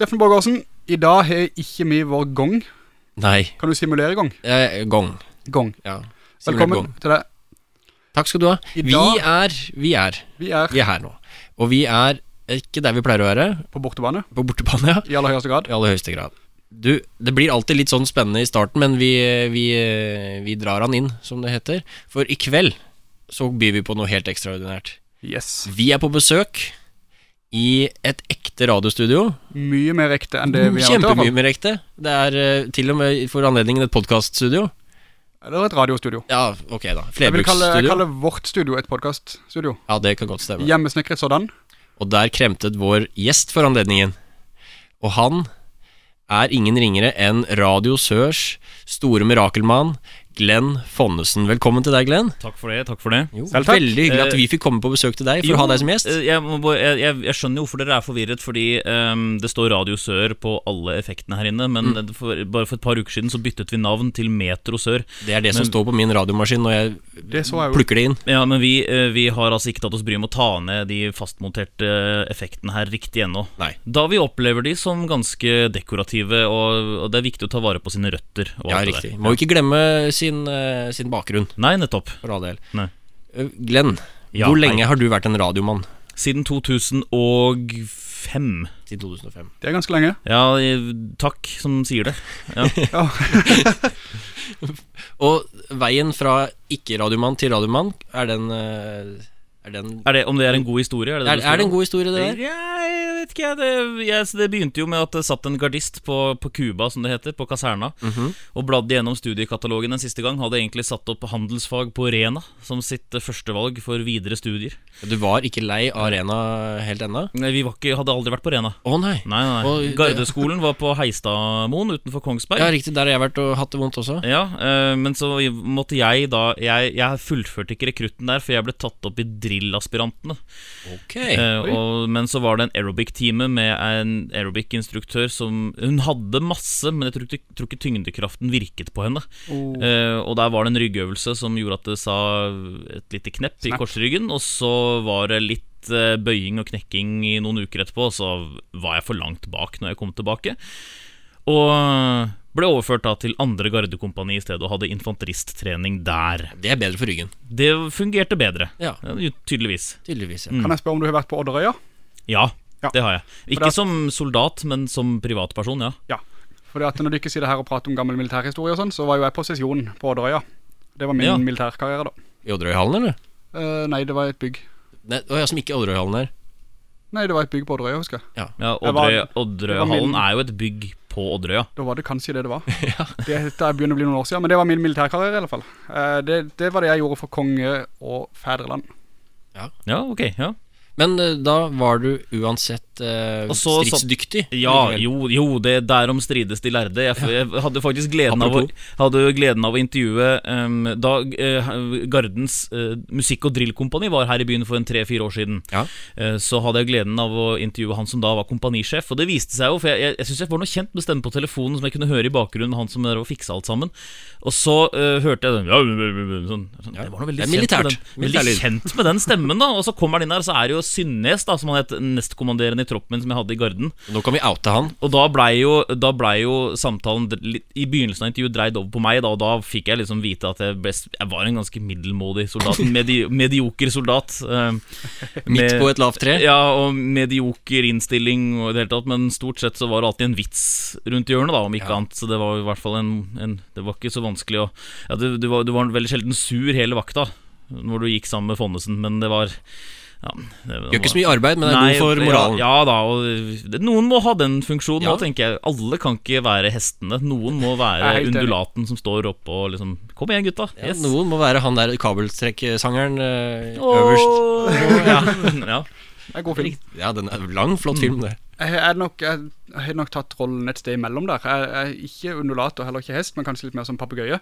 Steffen Borgersen, i dag har ikke vi vår gong. Nei. Kan du simulere gong? Eh, gong. Gong. Ja. Velkommen gong. til deg. Takk skal du ha. I Vi dag- er Vi er Vi er Vi er her nå. Og vi er ikke der vi pleier å være, på bortebane, på bortebane, ja. i aller høyeste grad. I aller høyeste grad. Du, det blir alltid litt sånn spennende i starten, men vi, vi, vi drar han inn, som det heter. For i kveld så byr vi på noe helt ekstraordinært. Yes. Vi er på besøk i et ekte radiostudio. Mye mer ekte enn det vi har hatt. Kjempemye mer ekte. Det er eh, til og med for anledningen et podkaststudio. Eller et radiostudio. Ja, ok, da. Jeg vil kalle, kalle, vårt studio et podcaststudio. Ja, det kan godt stemme. Hjemmesnekret sådan. Og der kremtet vår gjest for anledningen. Og han er ingen ringere enn Radio Sørs store mirakelmann, Glenn Fonnesen. Velkommen til deg, Glenn. Takk for det. takk for det Jo, Selv takk. Veldig hyggelig at Eh, vi fikk komme på besøk til deg for å ha deg som gjest. eh, Jeg, jeg, jeg, jeg skjønner jo hvorfor dere er forvirret, fordi um, det står Radio Sør på alle effektene her inne. Men Mm. for, bare for et par uker siden så byttet vi navn til Metro Sør. Det er det som står på min radiomaskin når jeg Det så jeg plukker det inn. Ja, Men vi, eh, vi har altså ikke tatt oss bryet med å ta ned de fastmonterte effektene her riktig ennå. Nei. Da vi opplever de som ganske dekorative, og, og det er viktig å ta vare på sine røtter. Og Ja, alt det riktig. der. Må ikke glemme sin, eh, sin bakgrunn, Nei, nettopp. for all del. Nei. Eh, Glenn, Ja, hvor lenge lenge har du vært en radiomann? Siden 2005. Siden 2005. Det er ganske lenge. Ja, takk som sier det. Ja. Ja. Og veien fra ikke-radiomann til radiomann, er den, eh, er den Er det, om det er en god historie? Er det, det er det en god historie, det der? Ja, jeg vet ikke. Det, jeg, det begynte jo med at det satt en gardist på, på Cuba, som det heter, på kaserna, Mhm. og bladde gjennom studiekatalogen en siste gang. Hadde egentlig satt opp handelsfag på Rena som sitt eh, førstevalg for videre studier. Du var ikke lei av Rena helt ennå? Nei, Vi var ikke, hadde aldri vært på Rena. Å nei. Nei, nei, Og Gardeskolen var på Heistadmoen utenfor Kongsberg. Ja, riktig. Der har jeg vært og hatt det vondt også. Ja, øh, men så måtte jeg da Jeg, jeg fullførte ikke rekrutten der, for jeg ble tatt opp i drillaspirantene. Ok. Eh, og, men så var det en aerobic-time med en aerobic-instruktør som Hun hadde masse, men jeg tror ikke, tror ikke tyngdekraften virket på henne. Oh. Eh, og der var det en ryggøvelse som gjorde at det sa et lite knepp i korsryggen. Og så var det litt eh, bøying og knekking i noen uker etterpå, så var jeg for langt bak når jeg kom tilbake. Og ble overført da til andre gardekompani i stedet og hadde infanteristtrening der. Det er bedre for ryggen. Det fungerte bedre, Ja, tydeligvis. tydeligvis. Ja. Mm. Kan jeg spørre om du har vært på Odderøya? Ja, Ja. det har jeg. Ikke det- som soldat, men som privatperson, ja. Ja. Fordi at når du ikke sitter her og prater om gammel militærhistorie og sånn, så var jo jeg på sesjon på Odderøya. Det var min Ja. militærkarriere da. I Odderøyhallen, eller? Uh, nei, det var et bygg. Nei, å, ja, som ikke Odderøyhallen her. Nei, det var et bygg på Odderøya, husker jeg. ja ja Odderøyhallen er jo et bygg på Odderøya. Da var det kanskje det det var. Det, det begynner å bli noen år siden, men det var min militærkarriere i alle fall. Eh, det, det var det jeg gjorde for konge og fædreland. Ja, ok, ja. Men eh, da var du uansett eh, Og så- stridsdyktig. Ja, jo, jo, det derom strides de lærde. Jeg, jeg hadde faktisk gleden av, hadde gleden av å intervjue um, Da uh, Gardens uh, musikk- og drillkompani var her i byen for en tre-fire år siden. Ja. Eh, så hadde jeg gleden av å intervjue han som da var kompanisjef. Og det viste seg jo, for jeg, jeg, jeg syns jeg var noe kjent med stemmen på telefonen som jeg kunne høre i bakgrunnen, han som der og fiksa alt sammen. Og så eh, hørte jeg den ja, sånn, sånn, Det var noe veldig kjent med den, veldig kjent med den stemmen, da. Og så kommer han inn her, så er det jo Synnes, da, som han het, nestkommanderende i troppen min som jeg hadde i Garden. Nå kan vi oute han. Og da blei jo, ble jo samtalen I begynnelsen av intervjuet dreid over på meg, da, og da fikk jeg liksom vite at jeg, ble, jeg var en ganske middelmådig soldat. Medi, medioker soldat. Med, Midt på et lavt tre. Ja, og medioker innstilling og i det hele tatt, men stort sett så var det alltid en vits rundt hjørnet, da, om ikke Ja. annet. Så det var i hvert fall en, en Det var ikke så vanskelig å Ja, du, du, var, du var veldig sjelden sur hele vakta når du gikk sammen med Fonnesen, men det var ja, det, Gjør ikke så mye arbeid, men det er Nei, god for moralen. Ja, ja da, og det, noen må ha den funksjonen Ja. tenker jeg. Alle kan ikke være hestene. Noen må være undulaten som står oppe og liksom Kom igjen, gutta. Ja, Yes. Noen må være han der kabeltrekksangeren øh, øverst. Åh, ja. ja. Det er god film. Ja, den er lang, flott Mm. film, det. Jeg, er nok, jeg, jeg har nok tatt rollen et sted imellom der. Jeg, jeg er ikke undulat og heller ikke hest, men kanskje litt mer som papegøye.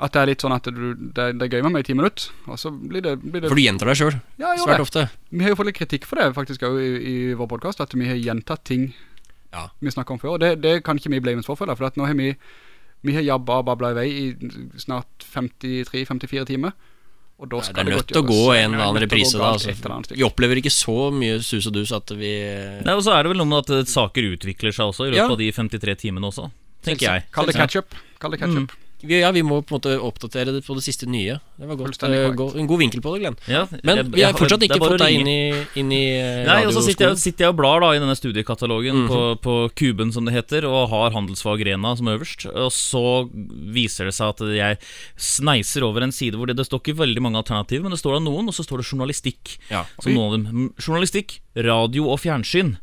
At det er litt sånn at du, det, det er gøy med meg i ti minutter, og så blir det, blir det For du gjentar deg sjøl Ja, svært det. ofte. Vi har jo fått litt kritikk for det faktisk også i, i vår podcast At vi har gjentatt ting Ja. vi snakket om før Og det, det kan ikke vi blames for, føler For at nå har vi Vi har jabba og babla i vei i snart 53-54 timer Og da Det skal er det nødt godt til å gå gjøres. en eller annen er nødt reprise da. Altså. Vi opplever ikke så mye sus og dus at vi Nei, og så er det vel noe med at saker utvikler seg også i løpet Ja. av de 53 timene også, tenker jeg. Kall det ketchup. Kall det ketchup. Vi, Ja, vi må på en måte oppdatere det på det siste nye. Det var godt, Fullstendig eh, go- en god vinkel på det, Glenn. Ja, Men jeg- vi har fortsatt ikke fått deg inn i, inn i eh, Nei, og så sitter jeg, sitter jeg og blar da i denne studiekatalogen Mhm. på, på Kuben, som det heter, og har handelsfag Rena som øverst. Og så viser det seg at jeg sneiser over en side hvor det, det står ikke veldig mange alternativer, men det står da noen, og så står det journalistikk. Ja. Som noen av dem. Mm, Journalistikk, radio og fjernsyn.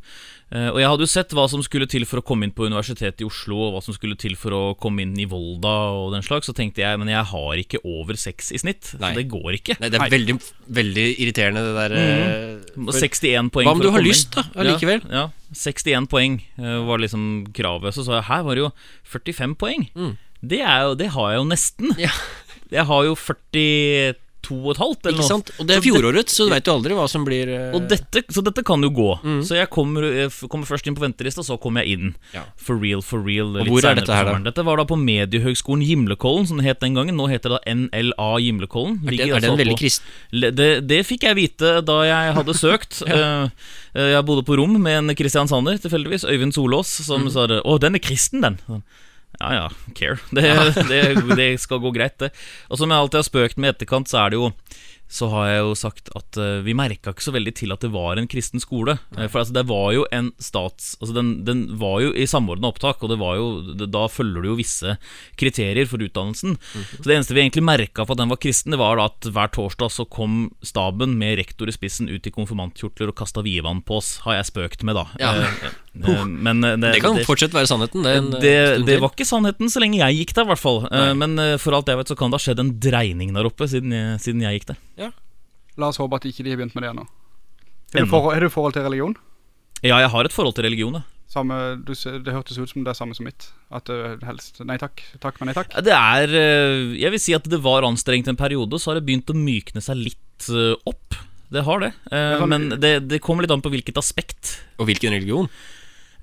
Eh, og jeg hadde jo sett hva som skulle til for å komme inn på Universitetet i Oslo, og hva som skulle til for å komme inn i Volda og den slags, så tenkte jeg men jeg har ikke over seks i snitt. Nei. Så det går ikke. Nei, det er veldig, veldig irriterende, det der Mm. Og for- 61 poeng Hva om du har lyst, da, allikevel? Ja, ja, 61 poeng eh, var liksom kravet. Så sa jeg her var det jo 45 poeng. Det, er jo, det har jeg jo nesten. Ja. Jeg har jo 42,5 eller Ikke sant? Og det er fjoråret, fjorårets, så du veit jo aldri hva som blir eh, Og dette, så dette kan jo gå. Mm. Så jeg kommer, jeg kommer først inn på ventelista, så kommer jeg inn. Ja. For real, for real. Og hvor er dette her, da? Dette var da på Mediehøgskolen Gimlekollen, som det het den gangen. Nå heter det da NLA Gimlekollen. Er det, er det en veldig kristen? Det, det fikk jeg vite da jeg hadde søkt. Eh, eh, jeg bodde på rom med en Christian Sander, tilfeldigvis. Øyvind Solås, som mm. sa. 'Å, den er kristen, den'. Ja ja, care. Det, det, det skal gå greit, det. Og som jeg alltid har spøkt med i etterkant, så er det jo så har jeg jo sagt at eh, vi merka ikke så veldig til at det var en kristen skole. Eh, for altså, det var jo en stats... Altså, den, den var jo i samordna opptak, og det var jo, det, da følger du jo visse kriterier for utdannelsen. Så det eneste vi egentlig merka for at den var kristen, det var da at hver torsdag så kom staben med rektor i spissen ut i konfirmantkjortler og kasta vievann på oss, har jeg spøkt med, da. Ja. Eh, eh, men eh, det, Det kan det- fortsatt være sannheten. Det, en, eh, det, stund det var ikke sannheten så lenge jeg gikk der, i hvert fall. Eh, Nei. Men eh, for alt jeg vet, så kan det ha skjedd en dreining der oppe siden jeg, siden jeg gikk der. La oss håpe at ikke de har begynt med det ennå. Har du har du forhold til religion? Ja, jeg har et forhold til religion, ja. Samme, du, det hørtes ut som det er samme som mitt. At uh, helst Nei takk, takk, men nei takk. Det er eh, Jeg vil si at det var anstrengt en periode, så har det begynt å mykne seg litt eh, opp. Det har det. Uh, Men det, det kommer litt an på hvilket aspekt. Og hvilken religion?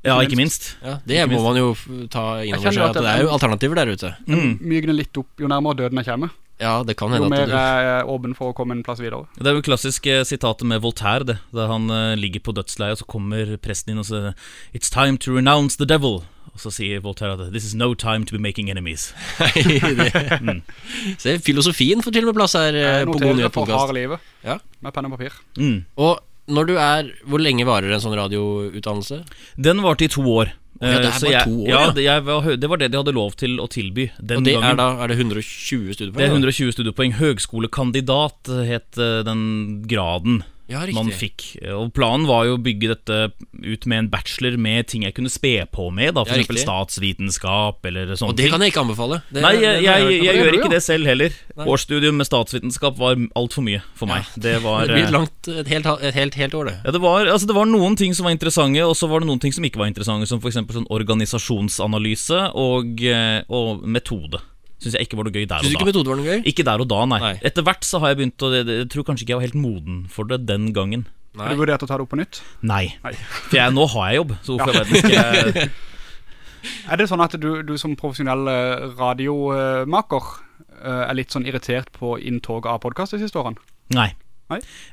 Ja, Ikke minst. Ja, det Ikke må minst. man jo ta inn over seg. at At det er jo alternativer der ute. Mm. Mygner litt opp jo nærmere døden jeg kommer. Ja, det kan Jo hende mer at du jeg er åpen for å komme en plass videre. Det er jo klassisk sitatet med Voltaire, det. Der han eh, ligger på dødsleiet, og så kommer presten inn og sier It's time to renounce the devil. Og så sier Voltaire at This is no time to be making enemies. Det. Se, filosofien får til og med plass her eh, Jeg på God noterer nyhet for podcast. livet. Ja. Med penn og papir. Mm. Og når du er Hvor lenge varer en sånn radioutdannelse? Den varte i to år. ja, det er Eh, jeg, to år, ja. Det, jeg, det var det de hadde lov til å tilby den Og det gangen. er da er det 120 studiepoeng? Det er 120 studiepoeng. Høgskolekandidat het eh, den graden Ja, man fikk. Og planen var jo å bygge dette ut med en bachelor med ting jeg kunne spe på med. Da, for Ja, eksempel statsvitenskap eller sånne Og det ting. kan jeg ikke anbefale. Det, Nei, jeg, jeg, jeg, det- jeg gjør ikke det selv heller. Nei. Årsstudium med statsvitenskap var altfor mye for meg. Det var det blir eh, langt, et helt, et helt, helt år, det. ja, det, var, altså det var noen ting som var interessante, og så var det noen ting som ikke var interessante, som f.eks. sånn organisasjonsanalyse og, eh, og metode. Syns jeg ikke var noe gøy der og da. ikke metode var noe gøy? Ikke der og da, nei. Nei. Etter hvert så har jeg begynt å Jeg, jeg tror kanskje ikke jeg var helt moden for det den gangen. Har du vurdert å ta det opp på nytt? Nei. Nei. For jeg, nå har jeg jobb, så hvorfor ja. jeg skal jeg Er det sånn at du, du som profesjonell eh, radiomaker eh, er litt sånn irritert på inntoget av podkast de siste årene? Nei.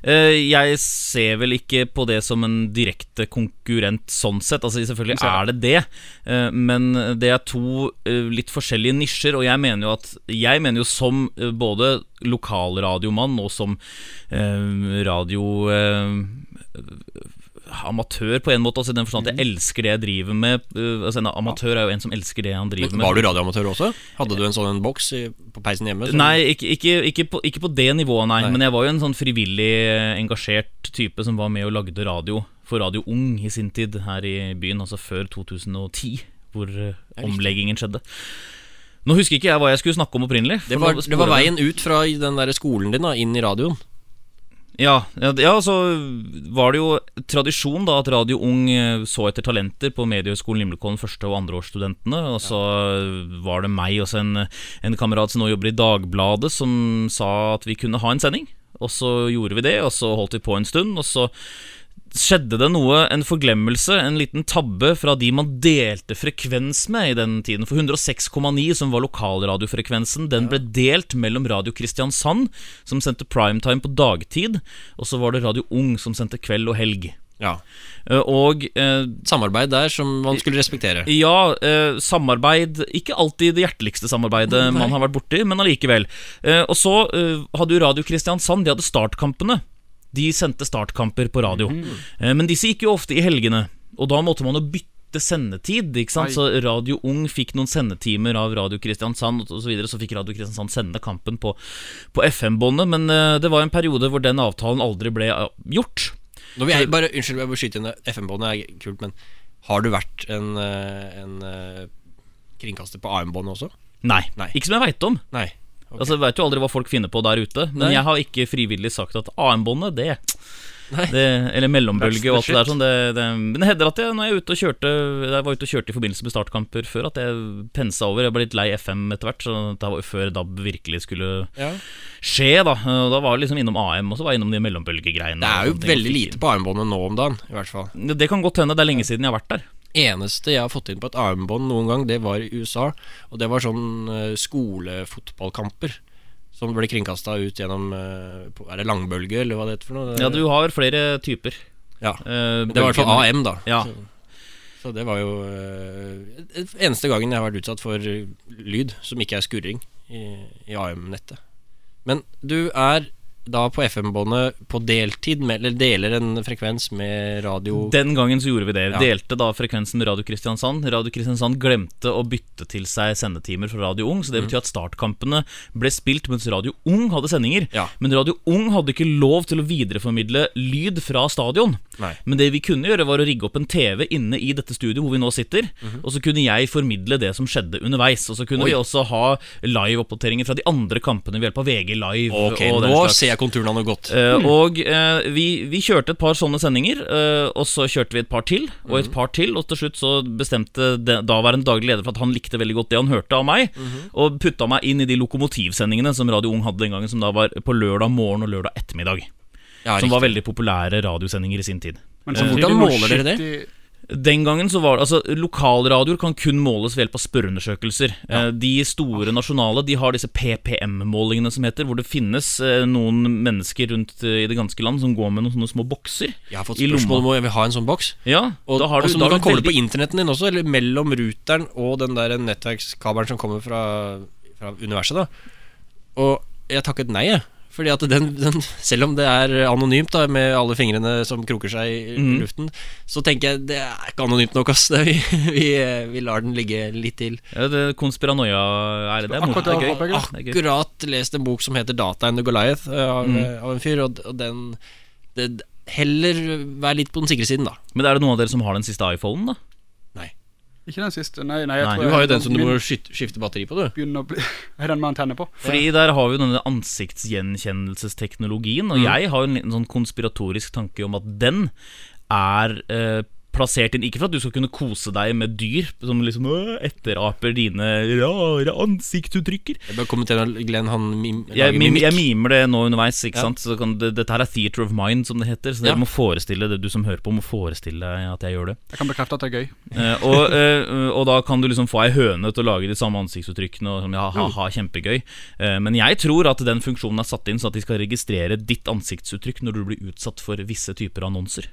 Eh, jeg ser vel ikke på det som en direkte konkurrent sånn sett. Altså Selvfølgelig er det det, uh, men det er to uh, litt forskjellige nisjer. Og jeg mener jo at Jeg mener jo som både lokalradiomann og som radio Amatør på en måte, altså i den forstand at jeg elsker det jeg driver med. Eh, altså En amatør er jo en som elsker det han driver med. var du radioamatør også? Hadde du en sånn en boks på peisen hjemme? som- Nei, ikke, ikke, ikke, på, ikke på det nivået, nei. Nei. Men jeg var jo en sånn frivillig engasjert type som var med og lagde radio for Radio Ung i sin tid her i byen, altså før 2010, hvor eh, omleggingen skjedde. Nå husker ikke jeg hva jeg skulle snakke om opprinnelig. Det var, det var veien ut fra den der skolen din da, inn i radioen. Ja, ja, ja, så var det jo tradisjon da at Radio Ung eh, så etter talenter på Mediehøgskolen Limlekollen første- og andreårsstudentene. Og så var det meg og en, en kamerat som nå jobber i Dagbladet, som sa at vi kunne ha en sending. Og så gjorde vi det, og så holdt vi på en stund. Og så skjedde det noe, en forglemmelse, en liten tabbe fra de man delte frekvens med i den tiden. For 106,9, som var lokalradiofrekvensen, den ble delt mellom Radio Kristiansand, som sendte primetime på dagtid, og så var det Radio Ung, som sendte kveld og helg. Ja. Eh, Og eh, Samarbeid der som man skulle respektere. ja, eh, samarbeid Ikke alltid det hjerteligste samarbeidet man har vært borti, men allikevel. Eh, og så eh, hadde jo Radio Kristiansand De hadde startkampene. De sendte startkamper på radio. Eh, men disse gikk jo ofte i helgene, og da måtte man jo bytte sendetid. Ikke sant? Oi. Så Radio Ung fikk noen sendetimer av Radio Kristiansand, og så videre, så fikk Radio Kristiansand sende kampen på, på FM-båndet. Men eh, det var en periode hvor den avtalen aldri ble eh, gjort. Nå vil jeg bare, Unnskyld, jeg må skyte inn FM-båndet er kult, men har du vært en, en kringkaster på AM-båndet også? Nei, Nei. ikke som jeg veit om. Nei. Ok. Altså, vet jo aldri hva folk finner på der ute, men Nei. jeg har ikke frivillig sagt at AM-båndet, det, det Eller mellombølge og alt det der. Sånn, det, det, men det hender at jeg, når jeg er ute og kjørte Jeg var ute og kjørte i forbindelse med startkamper før, at jeg pensa over. Jeg ble litt lei FM etter hvert, så det var jo før DAB virkelig skulle Ja. skje. Da Og Da var jeg liksom innom AM, og så var jeg innom de mellombølgegreiene. Det er jo veldig lite på AM-båndet nå om dagen, i hvert fall. Det kan godt hende, det er lenge siden jeg har vært der. Eneste jeg har fått inn på et AM-bånd noen gang, det var i USA. Og det var sånn eh, skolefotballkamper. Som ble kringkasta ut gjennom eh, Er det langbølge, eller hva det heter for noe? Ja, du har flere typer. Ja. Uh, det var i hvert fall AM, da. Ja. Så, så det var jo uh, eneste gangen jeg har vært utsatt for lyd som ikke er skurring i, i AM-nettet. Men du er da på FM-båndet på deltid, med, eller deler en frekvens med radio Den gangen så gjorde vi det. Ja. Delte da frekvensen med Radio Kristiansand. Radio Kristiansand glemte å bytte til seg sendetimer fra Radio Ung, så det betyr at startkampene ble spilt mens Radio Ung hadde sendinger. Ja. Men Radio Ung hadde ikke lov til å videreformidle lyd fra stadion. Nei. Men det vi kunne gjøre, var å rigge opp en TV inne i dette studioet hvor vi nå sitter, Mhm. og så kunne jeg formidle det som skjedde underveis. Og så kunne Oi. vi også ha live-oppdateringer fra de andre kampene ved hjelp av VG Live. Ok, og nå ser jeg konturene av noe godt. Mm. og eh, vi, vi kjørte et par sånne sendinger, eh, og så kjørte vi et par til, og et par til, og til slutt så bestemte daværende daglig leder for at han likte veldig godt det han hørte av meg, Mhm. og putta meg inn i de lokomotivsendingene som Radio Ung hadde den gangen, som da var på lørdag morgen og lørdag ettermiddag. Ja, Som var veldig populære radiosendinger i sin tid. Men Eh, samtidig hvordan måler dere det? Den gangen så var det Altså, lokalradioer kan kun måles ved hjelp av spørreundersøkelser. Ja. De store nasjonale De har disse PPM-målingene som heter, hvor det finnes eh, noen mennesker rundt eh, i det ganske land som går med noen sånne små bokser. Jeg har fått spørsmål om jeg vil ha en sånn boks. Ja, Og, da har du, og som da du kan koble veldig... på internetten din også, eller mellom ruteren og den der nettverkskabelen som kommer fra, fra universet. da Og jeg takket nei, jeg. Fordi at den, den, selv om det er anonymt, da med alle fingrene som kroker seg i mm. luften, så tenker jeg det er ikke anonymt nok. Ass. Det, vi, vi, vi lar den ligge litt til. ja, det Konspiranoia er det. Det er Akkurat. Det er gøy. er. Akkurat lest en bok som heter 'Data and the Goliath' eh, av, Mm. av en fyr, og, og den det, Heller vær litt på den sikre siden, da. Men er det noen av dere som har den siste iPhonen, da? Ikke den siste. Nei, nei, Nei, tror Du har jo den som du må skifte, batteri på, du. begynner å bli Er den med antenne på? Fordi der har vi jo denne ansiktsgjenkjennelsesteknologien, og Mm. jeg har en liten sånn konspiratorisk tanke om at den er eh, plassert inn Ikke for at du skal kunne kose deg med dyr som liksom etteraper dine rare ansiktsuttrykker. Jeg bør kommentere Glenn, han mim, Jeg, mim, jeg mimer det nå underveis. Ikke Ja. sant? Så kan, det, Dette her er theater of mind, som det heter. Så dere Ja. må forestille det, du som hører på, må forestille at jeg gjør det. Jeg kan bekrefte at det er gøy. Eh, og, eh, og da kan du liksom få ei høne til å lage de samme ansiktsuttrykkene. Og ja, ha, ha, kjempegøy Eh, Men jeg tror at den funksjonen er satt inn så at de skal registrere ditt ansiktsuttrykk når du blir utsatt for visse typer annonser.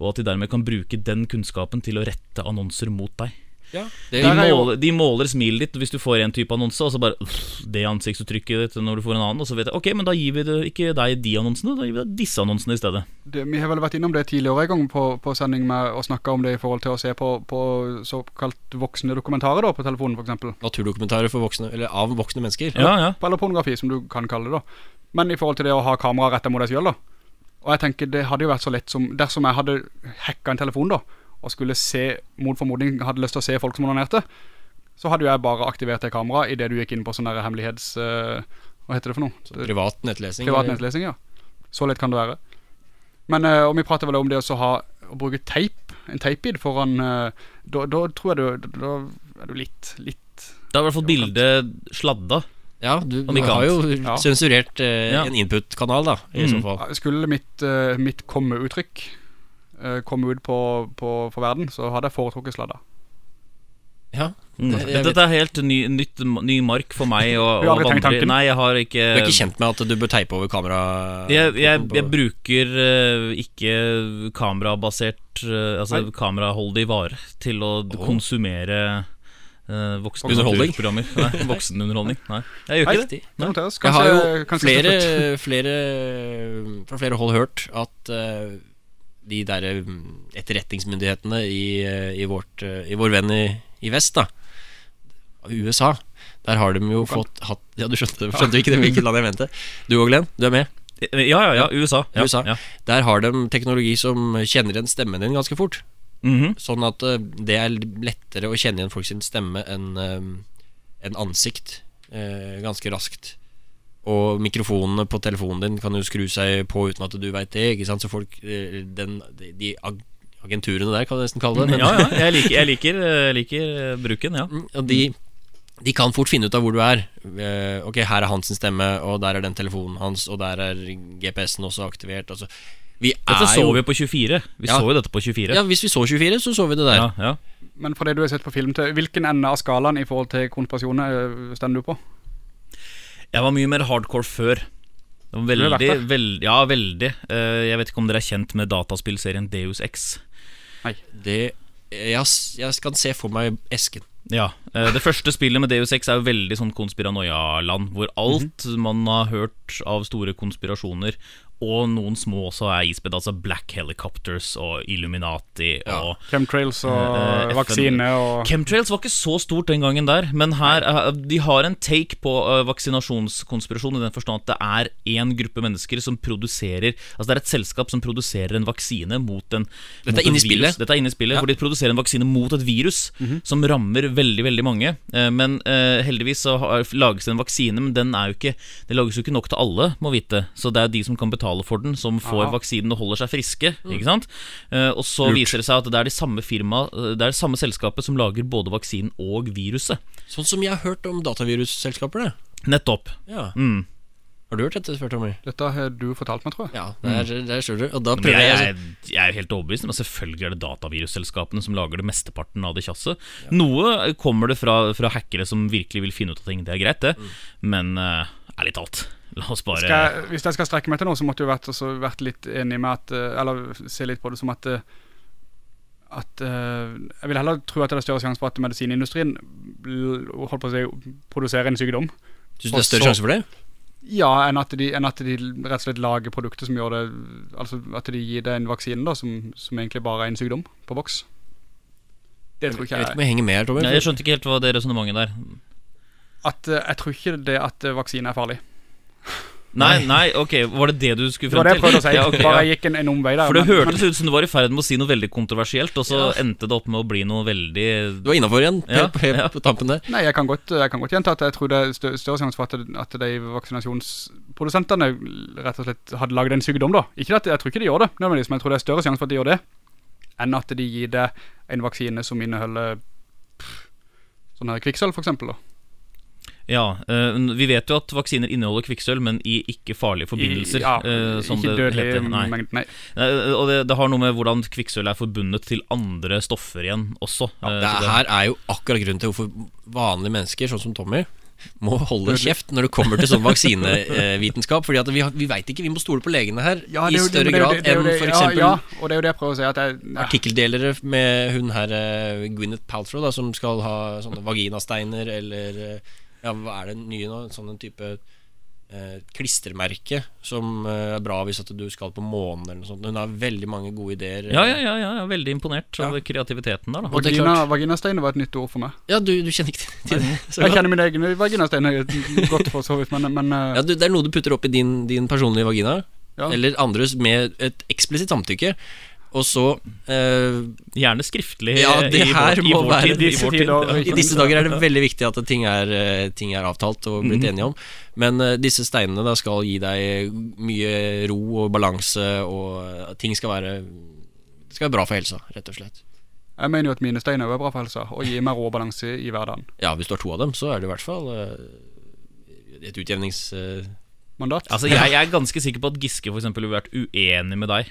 Og at de dermed kan bruke den kunnskapen til å rette annonser mot deg. Ja, De, er måler, de måler smilet ditt hvis du får en type annonse, og så bare uff, det ansiktsuttrykket ditt når du får en annen. Og så vet jeg ok, men da gir vi det ikke deg de annonsene, da gir vi deg disse annonsene i stedet. Det, vi har vel vært innom det tidligere en gang på, på sending med å snakke om det i forhold til å se på, på såkalt voksne dokumentarer da, på telefonen for eksempel. naturdokumentarer for voksne, eller av voksne mennesker. Ja, ja. Eller pornografi, som du kan kalle det da. Men i forhold til det å ha kamera rettet mot deg selv da. Og jeg tenker det hadde jo vært så lett som, dersom jeg hadde hacka en telefon da, og skulle se, mot formodning hadde lyst til å se folk som onanerte, så hadde jo jeg bare aktivert det kameraet i det du gikk inn på sånn der hemmelighets... Uh, hva heter det for noe? Det- Privat nettlesing. Privat nettlesing, ja. Så lett kan det være. Men, uh, og vi prater vel om det å ha, å bruke teip, en teipbid foran, uh, da, da tror jeg du, da er du litt, litt, Da er i hvert fall bildet sladda. Ja, du har jo Ja. sensurert eh, Ja. en input-kanal, da, i Mm. så fall. skulle mitt, uh, mitt komme-uttrykk uh, komme ut på, på, for verden, så hadde jeg foretrukket sladda. Ja. Mm. Dette er helt ny, nytt, ny mark for meg Og, Du har aldri tenkt vandre tanken? Nei, jeg har ikke Du er ikke kjent med at du bør teipe over kamera? jeg, jeg, jeg bruker eh, ikke kamerabasert uh, Altså kameraholdig vare til å oh. konsumere uh, Underholdning? Nei, voksenunderholdning. Nei, jeg gjør ikke det. Riktig. Det noteres. Jeg har jo flere, flere fra flere hold hørt at uh, de der etterretningsmyndighetene i, eh, i, vårt, eh, i vår venn i, i vest, da USA, der har de jo fått hatt Ja, du skjønte, skjønte ikke det, hvilket land jeg mente. Du òg, Glenn? Du er med? Ja, ja, ja. USA. Ja, USA. Ja. Der har de teknologi som kjenner igjen stemmen din ganske fort. Mhm. Sånn at eh, det er lettere å kjenne igjen folk sin stemme enn eh, enn ansikt eh, ganske raskt. Og mikrofonene på telefonen din kan jo skru seg på uten at du veit det. Ikke sant? Så folk den, de, de ag agenturene der, kan du nesten kalle det. ja, ja. Jeg liker, jeg liker, liker bruken, ja. Mm, Og de, de kan fort finne ut av hvor du er. Ok, her er hans stemme, og der er den telefonen hans, og der er GPS-en også aktivert. Altså, vi Dette så jo vi på 24. Vi Ja. så jo dette på 24. Ja, Hvis vi så 24, så så vi det der. ja, ja. Men fra det du har sett på film, til, hvilken ende av skalaen i forhold til konspirasjoner eh, stender du på? Jeg var mye mer hardcore før. Veldig, veld, ja, veldig. Eh, jeg vet ikke om dere er kjent med dataspillserien Deus X. Det jeg, jeg kan se for meg esken. Ja, eh, Det første spillet med Deus X er jo veldig sånn konspiranoia-land, hvor alt man har hørt av store konspirasjoner, og noen små også er ispedd, altså Black Helicopters og Illuminati Ja. og Chemtrails og uh, vaksine og Chemtrails var ikke så stort den gangen der, men her uh, De har en take på uh, vaksinasjonskonspirasjon i den forstand at det er én gruppe mennesker som produserer Altså det er et selskap som produserer en vaksine mot en Dette er inne i spillet. Dette er inne i spillet Ja. Hvor de produserer en vaksine mot et virus som rammer veldig veldig mange. Men eh, heldigvis så har, lages det en vaksine, men den er jo ikke det lages jo ikke nok til alle, må vite. Så det er de som kan betale for den, som får Aha. vaksinen og holder seg friske. Ikke sant? Eh, Og så viser det seg at det er de samme firma eh, Det er det samme selskapet som lager både vaksinen og viruset. Sånn som jeg har hørt om datavirusselskaper, det. Nettopp. Ja. Mm. Har du hørt dette før, Tommy? Dette har du fortalt meg, tror jeg. Ja, der, der står du. Og da prøver jeg, jeg, jeg, er er helt overbevist men selvfølgelig er det datavirusselskapene som lager det mesteparten av det tjasset. Noe kommer det fra, fra hackere som virkelig vil finne ut av ting. Det er greit, det. Men uh, ærlig talt, la oss bare Skal jeg, hvis jeg skal strekke meg til noe, så måtte jeg vært, også vært litt enig med at eh, Eller se litt på det som at eh, At uh, Jeg vil heller tro at det er større sjanse for at medisinindustrien holdt på å si, produserer en sykdom. Syns du det er større sjanse for det? Ja, enn at, de, enn at de rett og slett lager produkter som gjør det Altså at de gir det en vaksine da som, som egentlig bare er en sykdom på boks. Det tror ikke Jeg Jeg vet ikke om jeg henger med her, Tommy. Jeg skjønte ikke helt hva det resonnementet der At, uh, jeg tror ikke det at vaksine er farlig. Nei, nei, ok, var det det du skulle Det var det jeg prøvde å si. Ja, ok, Bare jeg gikk en, en omvei der. For det men- hørtes ut som du var i ferd med å si noe veldig kontroversielt, og så endte det opp med å bli noe veldig Du var innafor igjen, Ja, helt, helt ja. på tampen der. Nei, jeg kan godt, jeg kan godt gjenta at jeg tror det er større sjanse for at, at de vaksinasjonsprodusentene rett og slett hadde laget en sykdom da. Ikke at, jeg tror ikke de gjør det, men jeg tror det er større sjanse for at de gjør det, enn at de gir deg en vaksine som inneholder pff, sånn her kvikksølv for eksempel da. Ja, eh, vi vet jo at vaksiner inneholder kvikksølv, men i ikke farlige forbindelser. I, ja, eh, som ikke det dødelig heter. Nei. Eh, Og det, det har noe med hvordan kvikksølv er forbundet til andre stoffer igjen også. Ja, Det det- her er jo akkurat grunnen til hvorfor vanlige mennesker, sånn som Tommy, må holde kjeft når det kommer til sånn vaksinevitenskap. Fordi at vi, vi veit ikke, vi må stole på legene her Ja, i større det jo grad enn f.eks. Ja, ja, og det er jo det jeg prøver å si at jeg, ja. artikkeldelere med hun her Gwyneth Paltrow, da, som skal ha sånne vaginasteiner eller Ja, hva er det nye nå? Sånn en type eh, klistremerke som eh, er bra hvis at du skal på månen eller noe sånt. Hun har veldig mange gode ideer. Ja, ja, ja, ja, jeg er veldig imponert Ja. over kreativiteten der. da Vagina, vaginastein var et nytt ord for meg. Ja, du, du kjenner ikke til det? Jeg kjenner min egen vaginastein godt for så vidt, men, men uh... Ja, du, det er noe du putter opp i din, din personlige vagina, ja. eller andres med et eksplisitt samtykke. Og så eh, Gjerne skriftlig Ja, det i, her vår, i må vår være tid. I, disse vår tid. I disse dager er det veldig viktig at ting er, eh, ting er avtalt og blitt mm. enige om. Men uh, disse steinene da skal gi deg mye ro og balanse, og eh, ting skal være Det skal være bra for helsa, rett og slett. Jeg mener jo at mine steiner er bra for helsa, og gir meg og balanse i hverdagen. Ja, hvis du har to av dem, så er det i hvert fall et utjevningsmandat. Altså, jeg, jeg er ganske sikker på at Giske for eksempel ville vært uenig med deg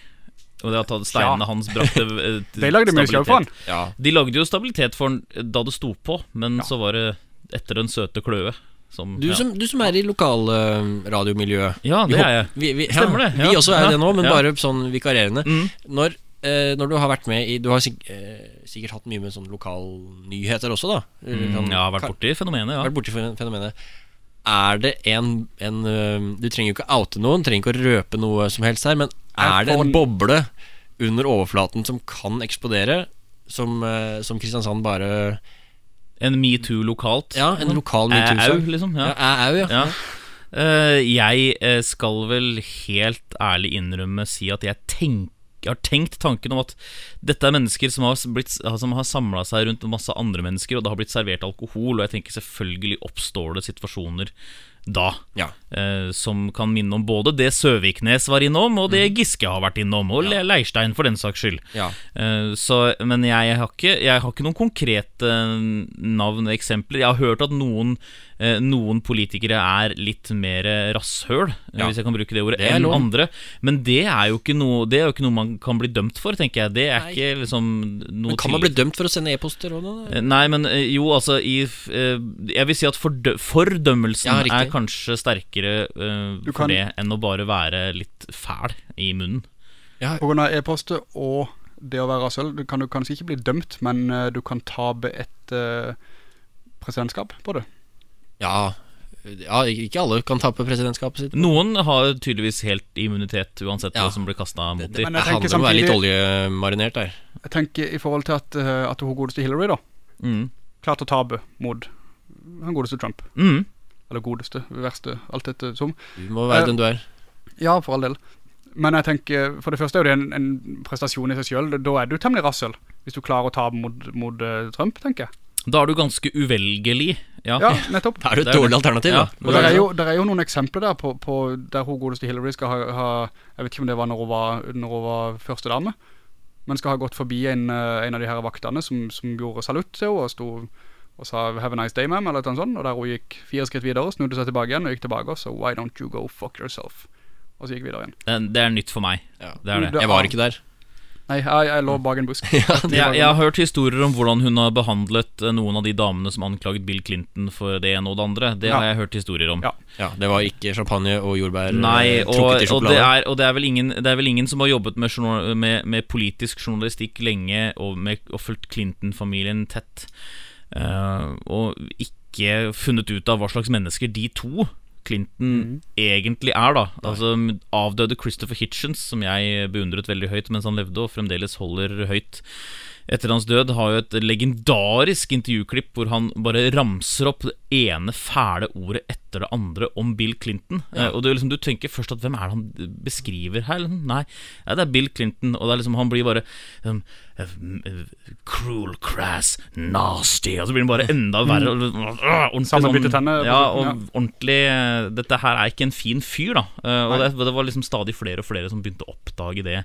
Og det at steinene hans brakte eh, De lagde mye show for han. stabilitet. Ja. De lagde jo stabilitet for han da det sto på, men så var det etter den søte kløe som Du, ja. som, du som er i lokalradiomiljøet Ja, det er jeg. Vi, vi, Stemmer det, ja. Vi også er det nå, men ja. bare sånn vikarierende. Mm. Når, Uh, når du har vært med i Du har sik uh, sikkert hatt mye med sånn lokalnyheter også, da. Mm, Sånn- ja, vært borti fenomenet, ja. vært borti fen- fenomenet. Er det en, en Du trenger jo ikke oute noen, trenger ikke å røpe noe som helst her, men er det en boble under overflaten som kan eksplodere, som, som Kristiansand bare En metoo lokalt. Ja, en lokal metoo. metoo-sak. liksom. Ja, Ja. au, ja. Ja. Uh, jeg eh, skal vel helt ærlig innrømme si at jeg tenk, jeg har tenkt tanken om at dette er mennesker som har, blitt, som har samla seg rundt masse andre mennesker, og det har blitt servert alkohol, og jeg tenker selvfølgelig oppstår det situasjoner da. Ja. eh, som kan minne om både det Søviknes var innom, og det Giske har vært innom, og ja. Leirstein for den saks skyld. Ja. Eh, så, men jeg har, ikke, jeg har ikke noen konkrete navn eksempler. Jeg har hørt at noen, eh, noen politikere er litt mer rasshøl, eh, Ja. hvis jeg kan bruke det ordet, Det enn andre. Men det er, jo ikke noe, det er jo ikke noe man kan bli dømt for, tenker jeg. Det er Nei. ikke liksom noe Men kan man bli dømt for å sende e-poster òg, da? Eh, Nei, men eh, jo, altså i, eh, Jeg vil si at fordø fordømmelsen Ja, er kanskje sterkere uh, for kan- det enn å bare være litt fæl i munnen. Ja, På grunn av e-poster og det å være rasshøl, du kan du kanskje ikke bli dømt, men eh, du kan tape et uh, presidentskap på det. Ja, ja, ikke alle kan tape presidentskapet sitt. Noen har tydeligvis helt immunitet uansett Ja. hva som blir kasta mot dem. Det, det det handler om å være litt oljemarinert der. Jeg tenker i forhold til at, eh, at hun godeste Hillary da, Mm. klarte å tape mot han godeste Trump. Mm. Eller godeste, verste, alt dette som. Du må være Eh, den du er. Ja, for all del. Men jeg tenker, for det første er det en, en prestasjon i seg selv. Da er du temmelig rasshøl, hvis du klarer å tape mot, mot eh, Trump, tenker jeg. Da er du ganske uvelgelig. Ja. Ja, nettopp. Da er det det et dårlig alternativ, Ja. da. Og der er, jo, der er jo noen eksempler der på, på der hun godeste Hillary skal ha, ha Jeg vet ikke om det var når hun var, når hun var første dame Men skal ha gått forbi en, eh, en av de her vaktene Som, som gjorde salutt til henne Og sto og sa 'have a nice day ma'am' Eller noe sånt Og der hun gikk fire skritt videre Snudde seg tilbake igjen og gikk tilbake Og så 'why don't you go fuck yourself' Og så gikk videre igjen Det, det er nytt for meg. Ja. Det er det. Det- Jeg var ikke der. Jeg, jeg lå bak en busk Jeg, jeg har hørt historier om hvordan hun har behandlet eh, noen av de damene som anklaget Bill Clinton for det ene og det andre. Det Ja. har jeg hørt historier om. Ja. Ja, Det var ikke champagne og jordbær Nei, eh, og, trukket i og, det er, og det er vel ingen Det er vel ingen som har jobbet med, journal- med, med politisk journalistikk lenge og, med, og fulgt Clinton-familien tett, uh, og ikke funnet ut av hva slags mennesker de to Clinton egentlig er, da. Altså Avdøde Christopher Hitchens, som jeg beundret veldig høyt mens han levde, og fremdeles holder høyt etter hans død, har jo et legendarisk intervjuklipp hvor han bare ramser opp det ene fæle ordet etter det andre om Bill Clinton. Eh, og du, liksom, du tenker først at hvem er det han beskriver her? Liksom, Nei, ja, det er Bill Clinton, og det er liksom, han blir bare um, Cruel, crass, nasty Og så blir den bare enda verre. Mm. Sammenbitte tenner, Ja, og ja. ordentlig eh, Dette her er ikke en fin fyr, da. Eh, og det, det var liksom stadig flere og flere som begynte å oppdage det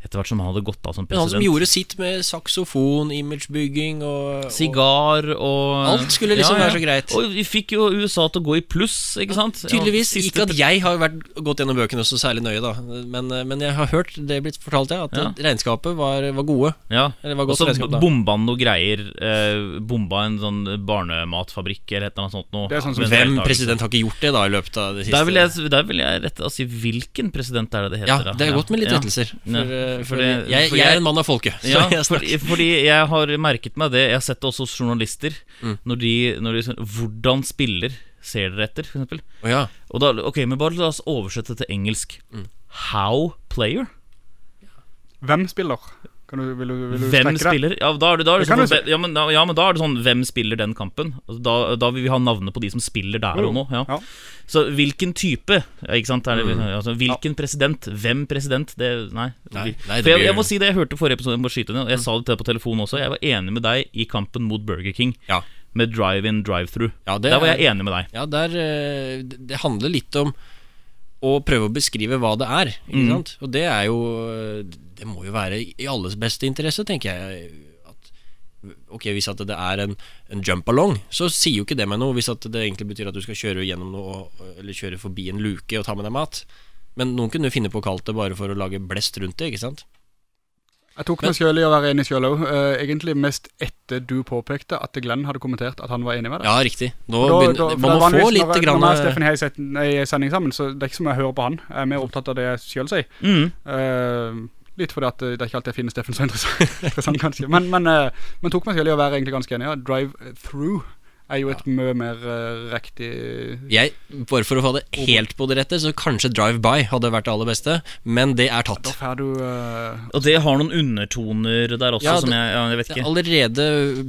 etter hvert som han hadde gått av som Men han som gjorde sitt med saksofon, imagebygging og og- Sigar og Alt skulle liksom være så greit. Og vi fikk jo USA til å gå i pluss, ikke sant? Tydeligvis. Ja, Ikke at jeg har vært, gått gjennom bøkene så særlig nøye, da. Men, eh, men jeg har hørt det blitt fortalt, jeg, at Ja. eh, regnskapet var, var gode. Ja, og så bomba han noe greier. Eh, bomba en sånn barnematfabrikk eller et eller annet sånt noe. Det er sånn som Hvem president har ikke gjort det, da, i løpet av det siste? Der vil jeg, der vil jeg rette og si hvilken president er det det heter. da? det er godt med litt Ja. rettelser. For, Ja, For, for for jeg, jeg, jeg er en mann av folket. Så Ja, jeg fordi, fordi jeg har merket meg det. Jeg har sett det også hos journalister. Mm. Når de, når de Hvordan spiller ser dere etter, for eksempel? Å ja. Og da, ok, men bare la oss oversette til engelsk. Mm. How player? Hvem spiller? Kan du, vil du, vil du Hvem spiller? Ja, da er det, da er det Det sånn, si. ja, men, ja, men da er det sånn Hvem spiller den kampen? Altså, Da, da vil vi ha navnet på de som spiller der og nå. Ja. Ja. Så hvilken type? Ikke sant? Er det, Mm. altså, hvilken president? Hvem president? Det, nei. Nei, nei, det For jeg, jeg må si det, jeg hørte forrige episode, jeg må skyte ned, og jeg sa det til deg på telefonen også. Jeg var enig med deg i kampen mot Burger King Ja. med drive-in, drive-through. Der var jeg enig med deg. Ja, der, eh, det det handler litt om å prøve å beskrive hva det er. Ikke Mm. sant? Og det er jo Det må jo være i alles beste interesse, tenker jeg. At, ok, Hvis at det er en, en jump along, så sier jo ikke det meg noe. Hvis at det egentlig betyr at du skal kjøre gjennom noe Eller kjøre forbi en luke og ta med deg mat. Men noen kunne jo finne på å kalle det bare for å lage blest rundt det. ikke sant? Jeg tok meg selv i å være enig selv også. Eh, egentlig mest etter du påpekte at Glenn hadde kommentert at han var enig med deg. Ja, riktig. Nå Da- begynner, da- man er må få litt når, grann, Når jeg og Steffen har sett i sending sammen, så det er ikke som jeg hører på han. Jeg er mer opptatt av det jeg selv sier. Mm. Eh, litt fordi at eh, det ikke alltid jeg finner Steffen så interessant kanskje. Men, men, eh, men tok meg selv i å være egentlig ganske enig. Ja. Drive through er jo et mye mer uh, riktig Jeg, Bare for å få det helt på det rette, så kanskje Drive By hadde vært det aller beste, men det er tatt. får du uh... Og det har noen undertoner der også, Ja, som det- jeg, ja, jeg vet Det er allerede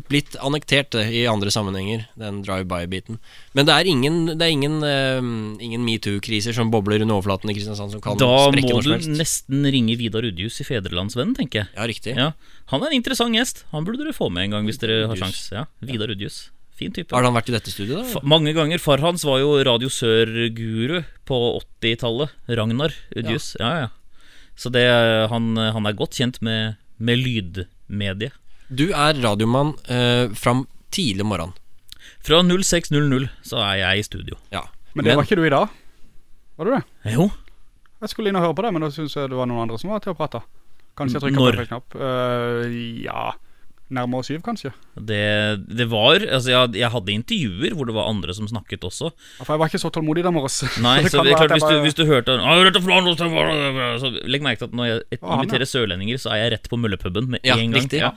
blitt annektert i andre sammenhenger, den Drive By-biten. Men det er ingen, det er ingen, uh, ingen metoo-kriser som bobler under overflaten i Kristiansand som kan Da sprekke må når du som helst. nesten ringe Vidar Udjus i Fedrelandsvennen, tenker jeg. Ja, riktig. Ja, Han er en interessant gjest. Han burde dere få med en gang hvis dere har sjans. Ja, Vidar Udjus. Fin type. Har han vært i dette studiet, da? Fa- Mange ganger. Far hans var jo Radio Sør-guru på 80-tallet. Ragnar Udjus. Ja. ja, ja. Så det, han, han er godt kjent med, med lydmediet. Du er radiomann eh, fram tidlig om morgenen. Fra 06.00 så er jeg i studio. Ja. Men det var ikke du i dag? Var du det? Jo. Jeg skulle inn og høre på det, men da synes jeg det var noen andre som var til å prate. Kanskje jeg trykket Når? på feil knapp. Uh, ja, nærmere syv kanskje. Det, det var Altså, jeg, jeg hadde intervjuer hvor det var andre som snakket også. Ja, For jeg var ikke så tålmodig den morges. Nei, så det er klart hvis bare... du, hvis du hørte «Ah, Så Legg merke til at når jeg et- ja. inviterer sørlendinger, så er jeg rett på møllepuben med Ja, en gang. riktig. Ja.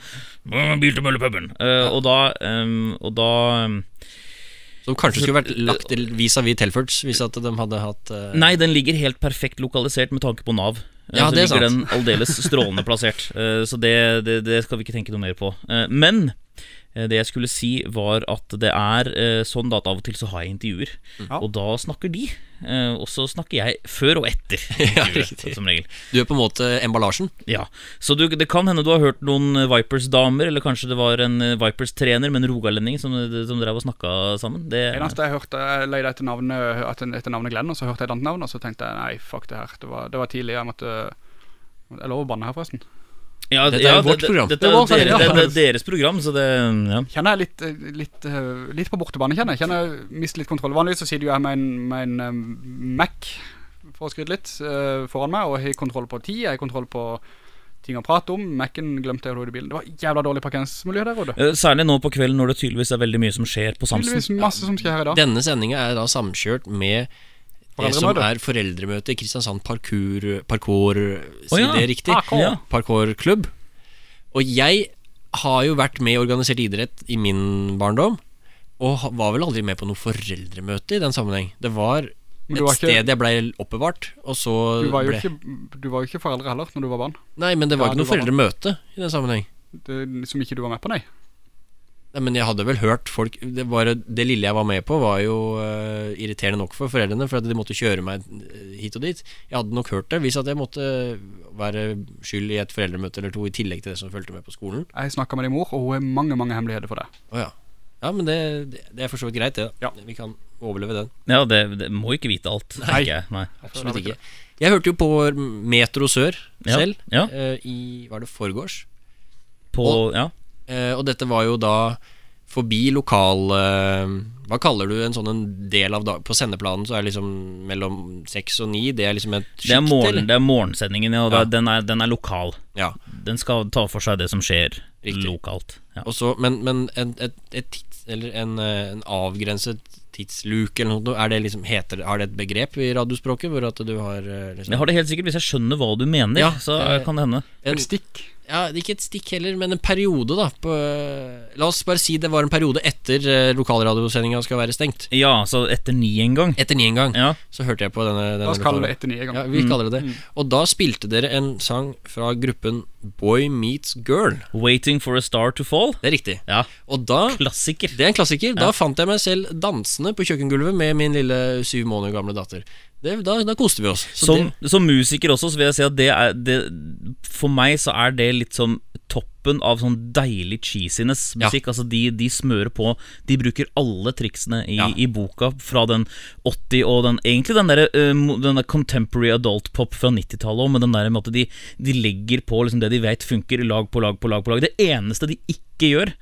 Ja. Bil til møllepuben. Eh, og da, um, og da um, Som kanskje skulle vært lagt vis-à-vis Telfords, hvis at de hadde hatt uh... Nei, den ligger helt perfekt lokalisert med tanke på Nav. Eh, Ja, så det er ligger sant. den aldeles strålende plassert. Eh, Så det, det, det skal vi ikke tenke noe mer på. Eh, Men det jeg skulle si, var at det er eh, sånn da at av og til så har jeg intervjuer. Ja. Og da snakker de, eh, og så snakker jeg før og etter Ja, som regel. Du er på en måte emballasjen. Ja, Så du, det kan hende du har hørt noen eh, Vipers-damer, eller kanskje det var en eh, Vipers-trener med en rogalending som, som drev og snakka sammen. Det, Eneste jeg hørte, jeg leide etter navnet, etter, etter navnet Glenn, og så hørte jeg et annet navn, og så tenkte jeg, nei, fuck det her. Det var, det var tidlig, jeg måtte... Jeg lov å banne her forresten. Ja, Dette er ja, vårt det- program. Dette Det er det, det er deres program, så det ja. Kjenner jeg litt, litt, eh, litt på bortebane, kjenner jeg. Kjenner jeg mister litt kontroll. Vanligvis så sitter jeg med en, med en Mac, for å skryte litt, eh, foran meg, og har kontroll på tid, jeg har kontroll på ting å prate om. Mac'en glemte jeg å låne i bilen. Det var jævla dårlig parkeringsmiljø der, Rode. Eh, Særlig nå på kvelden når det tydeligvis er veldig mye som skjer på Samsen. Tydeligvis masse som skjer her i dag. Denne sendinga er da samkjørt med det som er foreldremøte i Kristiansand Parkour Parkour oh, ja. det riktig? Ja. Parkourklubb. Og jeg har jo vært med i organisert idrett i min barndom, og var vel aldri med på noe foreldremøte i den sammenheng. Det var et var ikke- sted jeg blei oppbevart, og så Du var, jo ble ikke, du var jo ikke foreldre heller når du var barn. Nei, men det var Ja, ikke noe var foreldremøte i den sammenheng. Det, som ikke du var med på, nei. Nei, men jeg hadde vel hørt folk Det, var, det lille jeg var med på, var jo uh, irriterende nok for foreldrene, for at de måtte kjøre meg eh, hit og dit. Jeg hadde nok hørt det hvis at jeg måtte være skyld i et foreldremøte eller to, i tillegg til det som fulgte med på skolen. Jeg snakket med din mor, og hun har mange, mange hemmeligheter for deg. Oh, ja. Ja, men det, det, det er for så vidt greit, det. Ja. Vi kan overleve den. Ja, det, det må ikke vite alt. Nei. ikke. Nei. Absolutt ikke. Jeg hørte jo på Metro Sør selv ja. eh, i Var det forgårs? På, ja. Eh, og dette var jo da forbi lokal eh, Hva kaller du en sånn en del av dag På sendeplanen så er det liksom mellom seks og ni. Det er liksom et Det er, morgen, det er morgensendingen, ja, og Ja. Den, er, den er lokal. Ja. Den skal ta for seg det som skjer Riktig. lokalt. Ja. Og så, men men en, et, et tids, eller en, eh, en avgrenset tidsluke eller noe, er det liksom, heter, har det et begrep i radiospråket hvor at du har liksom, Jeg har det helt sikkert hvis jeg skjønner hva du mener. Ja, så kan det hende. en, Et stikk. Ja, ikke et stikk heller, men en periode, da. På, la oss bare si det var en periode etter uh, lokalradiosendinga skal være stengt. Ja, så etter ni en gang. Etter ni en gang. Ja. Så hørte jeg på denne. denne La oss kalle det etter ni en gang. Ja, vi kaller det det. Og da spilte dere en sang fra gruppen Boy Meets Girl. 'Waiting for a Star to Fall'. Det er riktig. Ja, Og da Klassiker. Det er en klassiker. Da fant jeg meg selv dansende på kjøkkengulvet med min lille syv måneder gamle datter. Det, da, da koste vi oss. Så Som, som musiker også, så vil jeg si at det er det, For meg så er det litt som toppen av sånn deilig cheesiness musikk. Altså de, de smører på De bruker alle triksene i, Ja. i boka fra den 80 og den Egentlig den derre uh, den der contemporary adult pop fra 90-tallet òg, men den der med at de, de legger på liksom det de vet funker, lag på lag på lag på lag. Det eneste de ikke gjør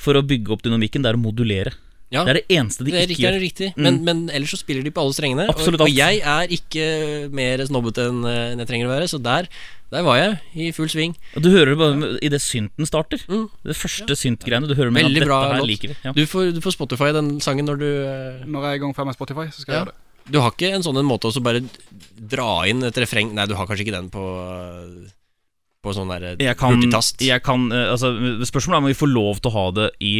for å bygge opp dynamikken, det er å modulere. Ja, Det er det eneste de det ikke gjør. Riktig, mm. Men, men ellers så spiller de på alle strengene. Absolutt og, og jeg er ikke mer snobbete enn eh, jeg trenger å være, så der, der var jeg i full sving. Og Du hører det bare i det synten starter. Mm. Det første synt-greiene. Du hører med Veldig at bra dette her låt. liker. Ja. Du får, du får Spotify den sangen når du eh, Når jeg er i gang med Spotify, så skal jeg gjøre det. Du har ikke en sånn en måte å bare dra inn et refreng Nei, du har kanskje ikke den på eh, På sånn der hurtigtast? Jeg kan, jeg kan eh, altså, Spørsmålet er om vi får lov til å ha det i,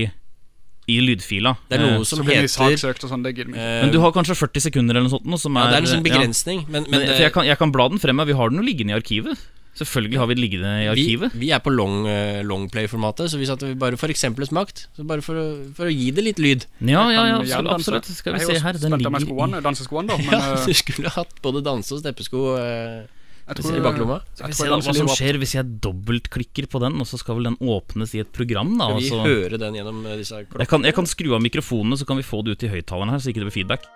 i lydfila. Det er noe Eh, som heter saksøkt og sånn, det gidder vi ikke. eh, men du har kanskje 40 sekunder eller noe sånt? Noe, som ja, er, Det er en sånn ja. begrensning, men, men Men, for jeg kan, jeg kan bla den frem. Vi har den jo liggende i arkivet. Selvfølgelig har vi det liggende i arkivet. vi er på long, eh, longplay-formatet, så vi satte vi bare for eksempelets makt. Så bare for å, for å gi det litt lyd. Ja, ja, ja, absolutt. absolutt. Skal vi se her. Den ligger i danseskoene da, men Ja, eh, du skulle hatt både danse- og steppesko eh, jeg tror. Skal vi se da hva som skjer hvis jeg dobbeltklikker på den, og så skal vel den åpnes i et program, da. Skal vi altså. høre den gjennom disse disse jeg, kan, jeg kan skru av mikrofonene, så kan vi få det ut i høyttalerne her, så ikke det blir feedback.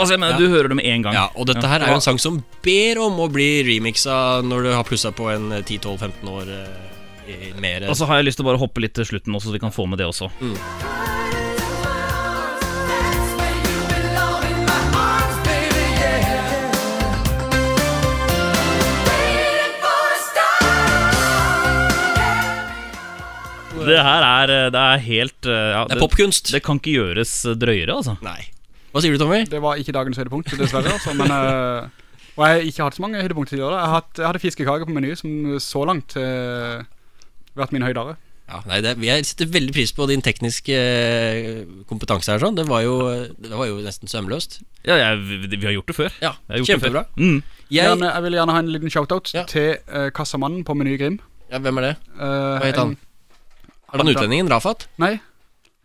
Altså, jeg mener, Ja. Du hører det med en gang. Ja, og dette her er jo en sang som ber om å bli remixa når du har plussa på en eh, 10-12-15 år eh, mer. Og så har jeg lyst til å bare hoppe litt til slutten også, så vi kan få med det også. Det her er, eh, det er helt eh, ja, det er popkunst. Det kan ikke gjøres eh, drøyere, altså. Nei. Hva sier du, Tommy? Det var ikke dagens høydepunkt, dessverre. Altså, men, uh, og jeg har ikke hatt så mange høydepunkter tidligere. Jeg, har hatt, jeg hadde fiskekake på meny som så langt uh, vært min høydare. Ja, nei, det, Jeg setter veldig pris på din tekniske eh, kompetanse her. sånn Det var jo, det var jo nesten sømløst. Ja, jeg, vi, har gjort det før. Ja, Jeg har gjort det Kjempebra. før. Mm. Jeg, Gjerne, jeg vil gjerne ha en liten shoutout Ja. til uh, kassamannen på Meny Grim. ja, hvem er det? Uh, Hva heter han? Er han utlendingen? Rafat? Nei,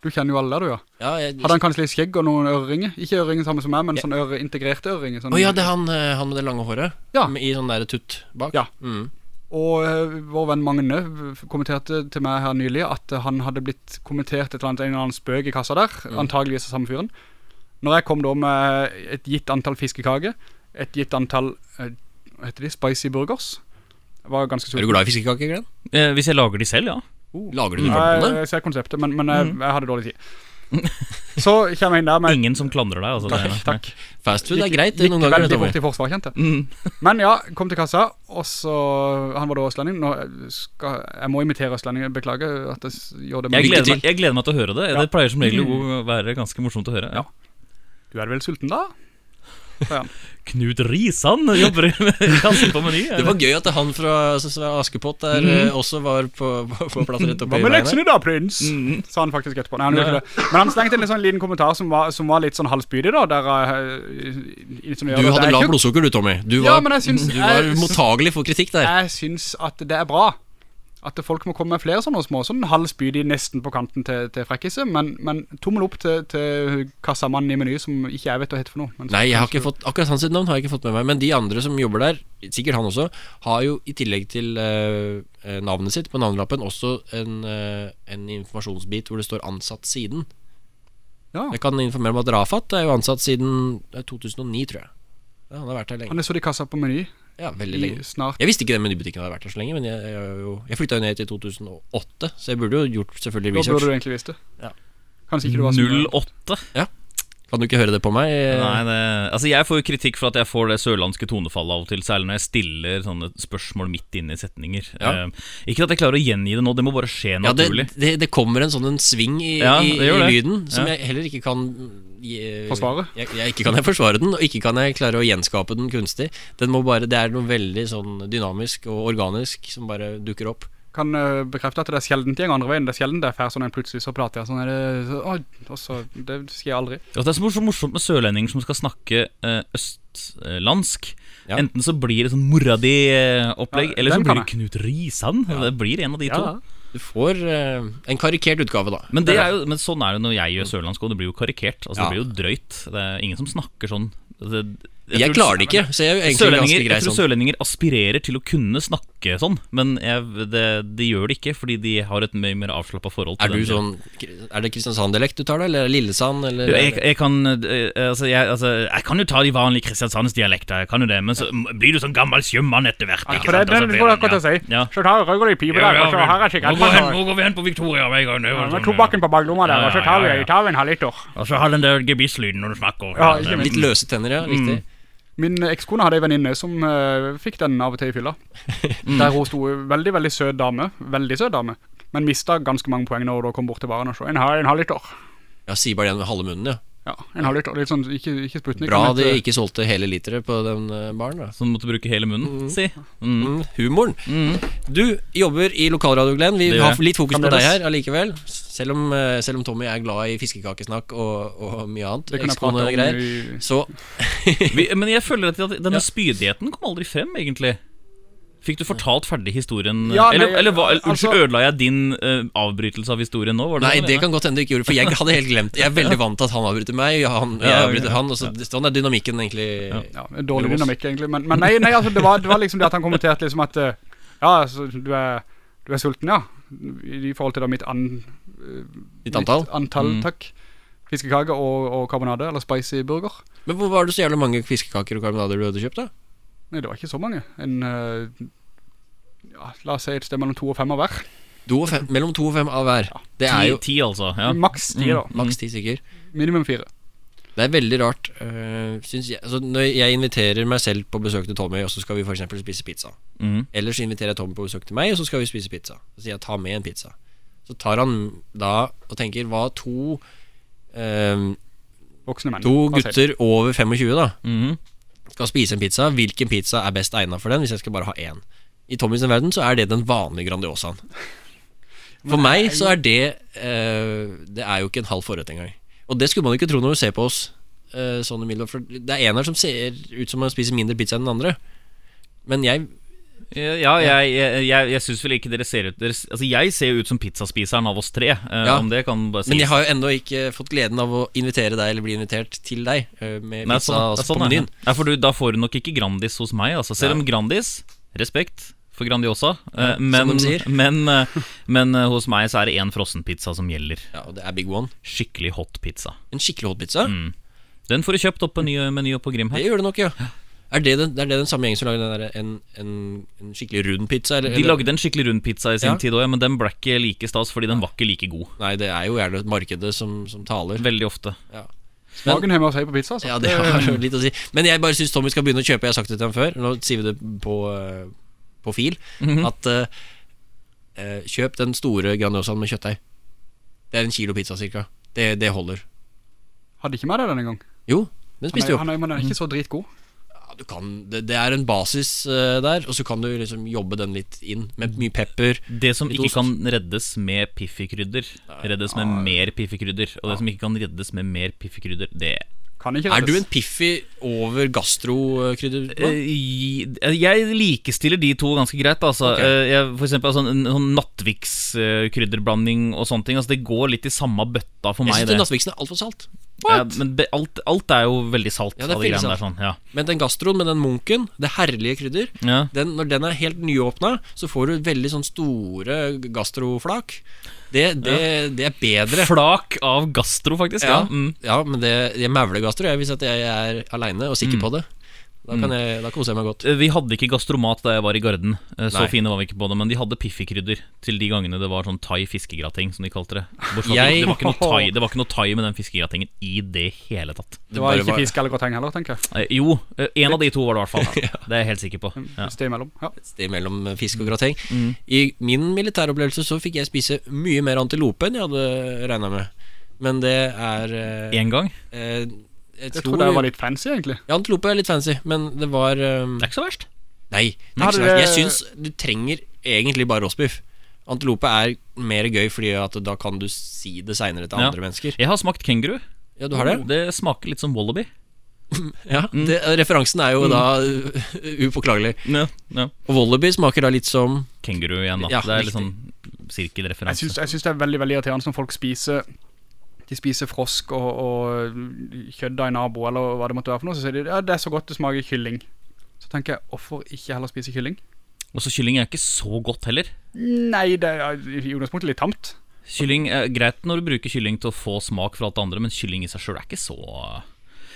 du kjenner jo alle du, ja. Ja, jeg, Hadde han kanskje litt skjegg og noen øreringer? Ikke øreringer samme som meg, men sånn øre, integrerte øreringer. Sånn, Å ja, det er han, eh, han med det lange håret? Ja. I sånn der tutt bak? Ja. Mm. Og uh, vår venn Magne kommenterte til meg her nylig at han hadde blitt kommentert et eller annet, en eller annen spøk i kassa der, Mm. antageligvis av samme fyren. Når jeg kom da med et gitt antall fiskekaker, et gitt antall, uh, hva heter de, spicy burgers, var ganske Er du glad i fiskekaker, Glenn? Eh, hvis jeg lager de selv, ja. Lager du de Jeg, flottene? jeg ser konseptet, men, men jeg, Mm. jeg hadde dårlig tid. Så kommer jeg inn der med Ingen som klandrer deg. Altså, Takk, det takk. Fast food er greit Gikk, Gikk veldig fort i forsvar, kjente. Mm. Men ja, kom til kassa, og så Han var da østlending. Nå skal Jeg må imitere østlending, beklager at jeg gjør det. Jeg gleder, meg, jeg gleder meg til å høre det. Ja. Det pleier som regel å være ganske morsomt å høre. Ja. Du er vel sulten, da? Knut Risan jobber i kassen på Meny. Det var gøy at han fra s- Askepott der eh, også var på, på, på plass rett Hva oppi med veien her. leksene da, prins? Mm. Sa han faktisk etterpå. Nei, han ja. det. Men han slengte inn en sånn liten kommentar som var, som var litt sånn halvspydig, da. Der jeg Du hadde lavt blodsukker du, Tommy. Du var, ja, du var mottagelig for kritikk der. Jeg syns at det er bra. At folk må komme med flere sånne små Sånn halv halvspydig nesten på kanten til, til frekkiset. Men, men tommel opp til, til kassamannen i Meny, som ikke jeg vet hva heter for noe. Men Nei, jeg har ikke fått akkurat hans navn har jeg ikke fått med meg. Men de andre som jobber der, sikkert han også, har jo i tillegg til eh, navnet sitt på navnelappen også en, uh, en informasjonsbit hvor det står 'ansatt siden'. Ja. Jeg kan informere om at Rafat er jo ansatt siden eh, 2009, tror jeg. Ja, han har vært her lenge. Han er så i kassa på Meny Ja, veldig lenge. snart Jeg visste ikke den menybutikken hadde vært der så lenge, men jeg, jeg, jo- jeg flytta jo ned til 2008, så jeg burde jo gjort selvfølgelig research. Da burde du egentlig visst det. Ja. Kanskje ikke du var så 08. Kan du ikke høre det på meg? Nei, det, altså Jeg får jo kritikk for at jeg får det sørlandske tonefallet av og til, særlig når jeg stiller sånne spørsmål midt inne i setninger. Ja. Eh, ikke at jeg klarer å gjengi det nå, det må bare skje Ja, det, naturlig. det, det kommer en sånn en sving i, Ja, i, i lyden som Ja. jeg heller ikke kan Forsvare? Jeg, jeg, ikke kan jeg forsvare den, og ikke kan jeg klare å gjenskape den kunstig. Den må bare, Det er noe veldig sånn dynamisk og organisk som bare dukker opp. Kan eh, bekrefte at det er sjelden det går andre veien. Det er sjelden det er sånn en plutselig så prater jeg sånn. Er det, så, oi, og så, det skjer aldri. Ja, det er så morsomt, med sørlendinger som skal snakke eh, østlandsk. Ja. Enten så blir det sånn mora di-opplegg, Ja, eller så blir det Knut Risan. Det blir en av de to. Du får eh, en karikert utgave, da. Men, det er jo, men sånn er det når jeg gjør sørlandsk òg. Det blir jo karikert. Altså Ja. Det blir jo drøyt. Det er ingen som snakker sånn det, Jeg jeg klarer det ikke, så jeg er egentlig Sørlendinger, grei jeg tror sånn. sørlendinger aspirerer til å kunne snakke sånn, men jeg, det, de gjør det ikke fordi de har et mye mer avslappa forhold til Er du den sånn Er det Kristiansand-dialekt du tar, da? Eller Lillesand? Eller Du, jeg, jeg, kan, eh, altså, jeg, altså, jeg kan jo ta de vanlige Kristiansandsdialekter, jeg kan jo det, men så blir du sånn gammel sjømann etter hvert. Ja, ikke for det, sant? Og så det skulle jeg akkurat til å si. Ja. Så tar røyker litt pipe der, og så har jeg Nå sikkert går vi hen- nå går vi hen på Victoria det var med sånn, tobakken på baklomma der, og så tar vi, Ja, ja, ja. tar en halvliter. Og så har den der gebisslyden når du snakker. Ja. Litt løse tenner, ja. Riktig. Min ekskone hadde en venninne som uh, fikk den av og til i fylla. Der hun sto veldig, veldig søt dame. Veldig søt dame. Men mista ganske mange poeng når hun kom bort til baren og så. En, en halv liter. Ja, sier bare det med halve munnen, ja. Ja, en halv liter. Litt sånn, ikke, ikke Sputnik. Bra de eh, ikke solgte hele literet på den eh, baren. Så måtte bruke hele munnen, si. Mm. Mm, humoren. Du jobber i lokalradio, Glenn. Vi har litt fokus på deg her allikevel. Selv om, eh, selv om Tommy er glad i fiskekakesnakk og, og mye annet. Det kan jeg prate om Ekskone-greier. i Så Vi, men jeg føler at denne spydigheten kom aldri frem, egentlig. Fikk du fortalt ferdig historien? Ja, nei, eller, eller hva, altså- ødela jeg din uh, avbrytelse av historien nå? Var det Nei, det kan godt hende du ikke gjorde, for jeg hadde helt glemt. Jeg er veldig vant til at han avbryter meg, og han, jeg avbryter ja, han. Og så, sånn er dynamikken egentlig. Ja, dårlig dynamikk, egentlig. Men, men nei, nei altså, det, var, det var liksom det at han kommenterte liksom at eh, Ja, altså, du er, du er sulten, ja. I, i forhold til da mitt an, Ditt antall. Mitt antall, Mm. takk. Fiskekake og, og karbonade, eller spicy burger. Men hvor var det så jævlig mange fiskekaker og karbonader du hadde kjøpt, da? Nei, det var ikke så mange. En eh, ja, La oss si et sted mellom to og fem av hver. To og fem, mellom to og fem av hver. Det er jo ti, altså. Ja. Maks ti, da. maks ti sikkert. Minimum fire. Det er veldig rart, øh, jeg. Altså, når jeg inviterer meg selv på besøk til Tommy, og så skal vi eksempel spise pizza. Mm. Eller så inviterer jeg Tommy på besøk til meg, og så skal vi spise pizza. Så sier jeg ta med en pizza. Så tar han da og tenker hva to eh, Voksne menn. To gutter over 25 da Mhm. skal spise en pizza. Hvilken pizza er best egnet for den, hvis jeg skal bare ha én? I Tommys verden så er det den vanlige Grandiosaen. For meg så er det eh, Det er jo ikke en halv forrett engang. Og det skulle man ikke tro når du ser på oss. Eh, sånn For det er en her som ser ut som å spise mindre pizza enn den andre. Men jeg Ja, jeg, jeg, jeg, jeg syns vel ikke dere ser ut dere, Altså, jeg ser jo ut som pizzaspiseren av oss tre, Uh, Ja. om det kan bare sies. Men jeg har jo ennå ikke fått gleden av å invitere deg eller bli invitert til deg uh, med Nei, pizza sånn, sånn på menyen. Ja, for du, da får du nok ikke Grandis hos meg, altså. Selv om Grandis Respekt for Grandiosa, Ja, men, men, eh, men eh, hos meg så er det én frossenpizza som gjelder. Ja, og det er Big One. Skikkelig hot pizza. En skikkelig hot pizza. Mm. Den får du kjøpt opp på ny meny på Grim Det gjør du nok, ja. Er det den, er det den samme gjengen som lager den der, en, en, en skikkelig rund pizza? Eller, De lagde en skikkelig rund pizza i sin Ja. tid òg, men den ble ikke like stas fordi den var ikke like god. Nei, det er jo gjerne markedet som, som taler. Veldig ofte. Ja. Smaken hjemme hos deg på pizza, altså. ja, det har jo litt å si. Men jeg bare syns Tommy skal begynne å kjøpe. Jeg har sagt det til ham før. Nå sier vi det på, eh, på fil. Mhm. At eh, eh, kjøp den store Grandiosaen med kjøttdeig. Det er en kilo pizza cirka. Det, det holder. Hadde ikke med deg denne gang. Jo, den spiste jo opp. han er, men den er ikke så dritgod. Ja, du kan, det, det er en basis uh, der, og så kan du liksom jobbe den litt inn med mye pepper. Det som ikke ost. kan reddes med piffikrydder, reddes med mer piffikrydder. Og det som ikke kan reddes med mer piffikrydder, det Kan ikke Er du en Piffi over gastrokrydder? Eh, Jeg likestiller de to ganske greit. Altså. Okay. Eh, Jeg, for eksempel altså, en sånn Nattvix-krydderblanding og sånne ting. Altså, det går litt i samme bøtta for Jeg meg. syns nattviksen er altfor salt. Ja, men alt, alt er jo veldig salt. Ja, det de greiene der, sånn. ja. Men den gastroen med den munken, det herlige krydder, Ja. den, når den er helt nyåpna, så får du veldig sånn store gastroflak. Det, det, det er bedre. Flak av gastro, faktisk. Ja. Ja, Mm. men det, jeg mauler gastro jeg, hvis jeg er aleine og sikker på det. Da, kan jeg, da koser jeg meg godt. Eh, Vi hadde ikke gastromat da jeg var i Garden. Eh, Så Nei. fine var vi ikke på det Men de hadde piffikrydder til de gangene det var sånn thai fiskegrateng, som de kalte det. Jeg- det, var ikke noe thai, det var ikke noe thai med den fiskegratingen i det hele tatt. Det var ikke fisk eller grateng heller, tenker jeg. Eh, Jo, en av de to var det i hvert fall. Det er jeg helt sikker på. Ja. Et sted imellom. Ja. Et sted mellom fisk og grateng. I min militæropplevelse så fikk jeg spise mye mer antilope enn jeg hadde regna med. Men det er Én En gang. eh, jeg, Jeg tror det var litt fancy, egentlig. Ja, antilope er litt fancy, men det var um... Det er ikke så verst. Nei, det er ikke så verst. Jeg syns du trenger egentlig bare roastbiff. Antilope er mer gøy fordi at da kan du si det seinere til Ja. andre mennesker. Jeg har smakt kenguru. Ja, du har det? Det smaker litt som wallaby. Ja, det, Referansen er jo da uh, upåklagelig. Ja, ja. Og wallaby smaker da litt som Kenguru igjen, da. Ja, det er litt sånn sirkelreferanse. jeg syns det er veldig veldig irriterende når folk spiser de spiser frosk og, og kjødd av en nabo, eller hva det måtte være for noe, så sier de, ja, det er så godt det smaker kylling. Så tenker jeg, hvorfor ikke heller spise kylling? Og så kylling er ikke så godt heller. Nei, det er i utgangspunktet litt tamt. Kylling er greit når du bruker kylling til å få smak fra alt det andre, men kylling i seg sjøl er ikke så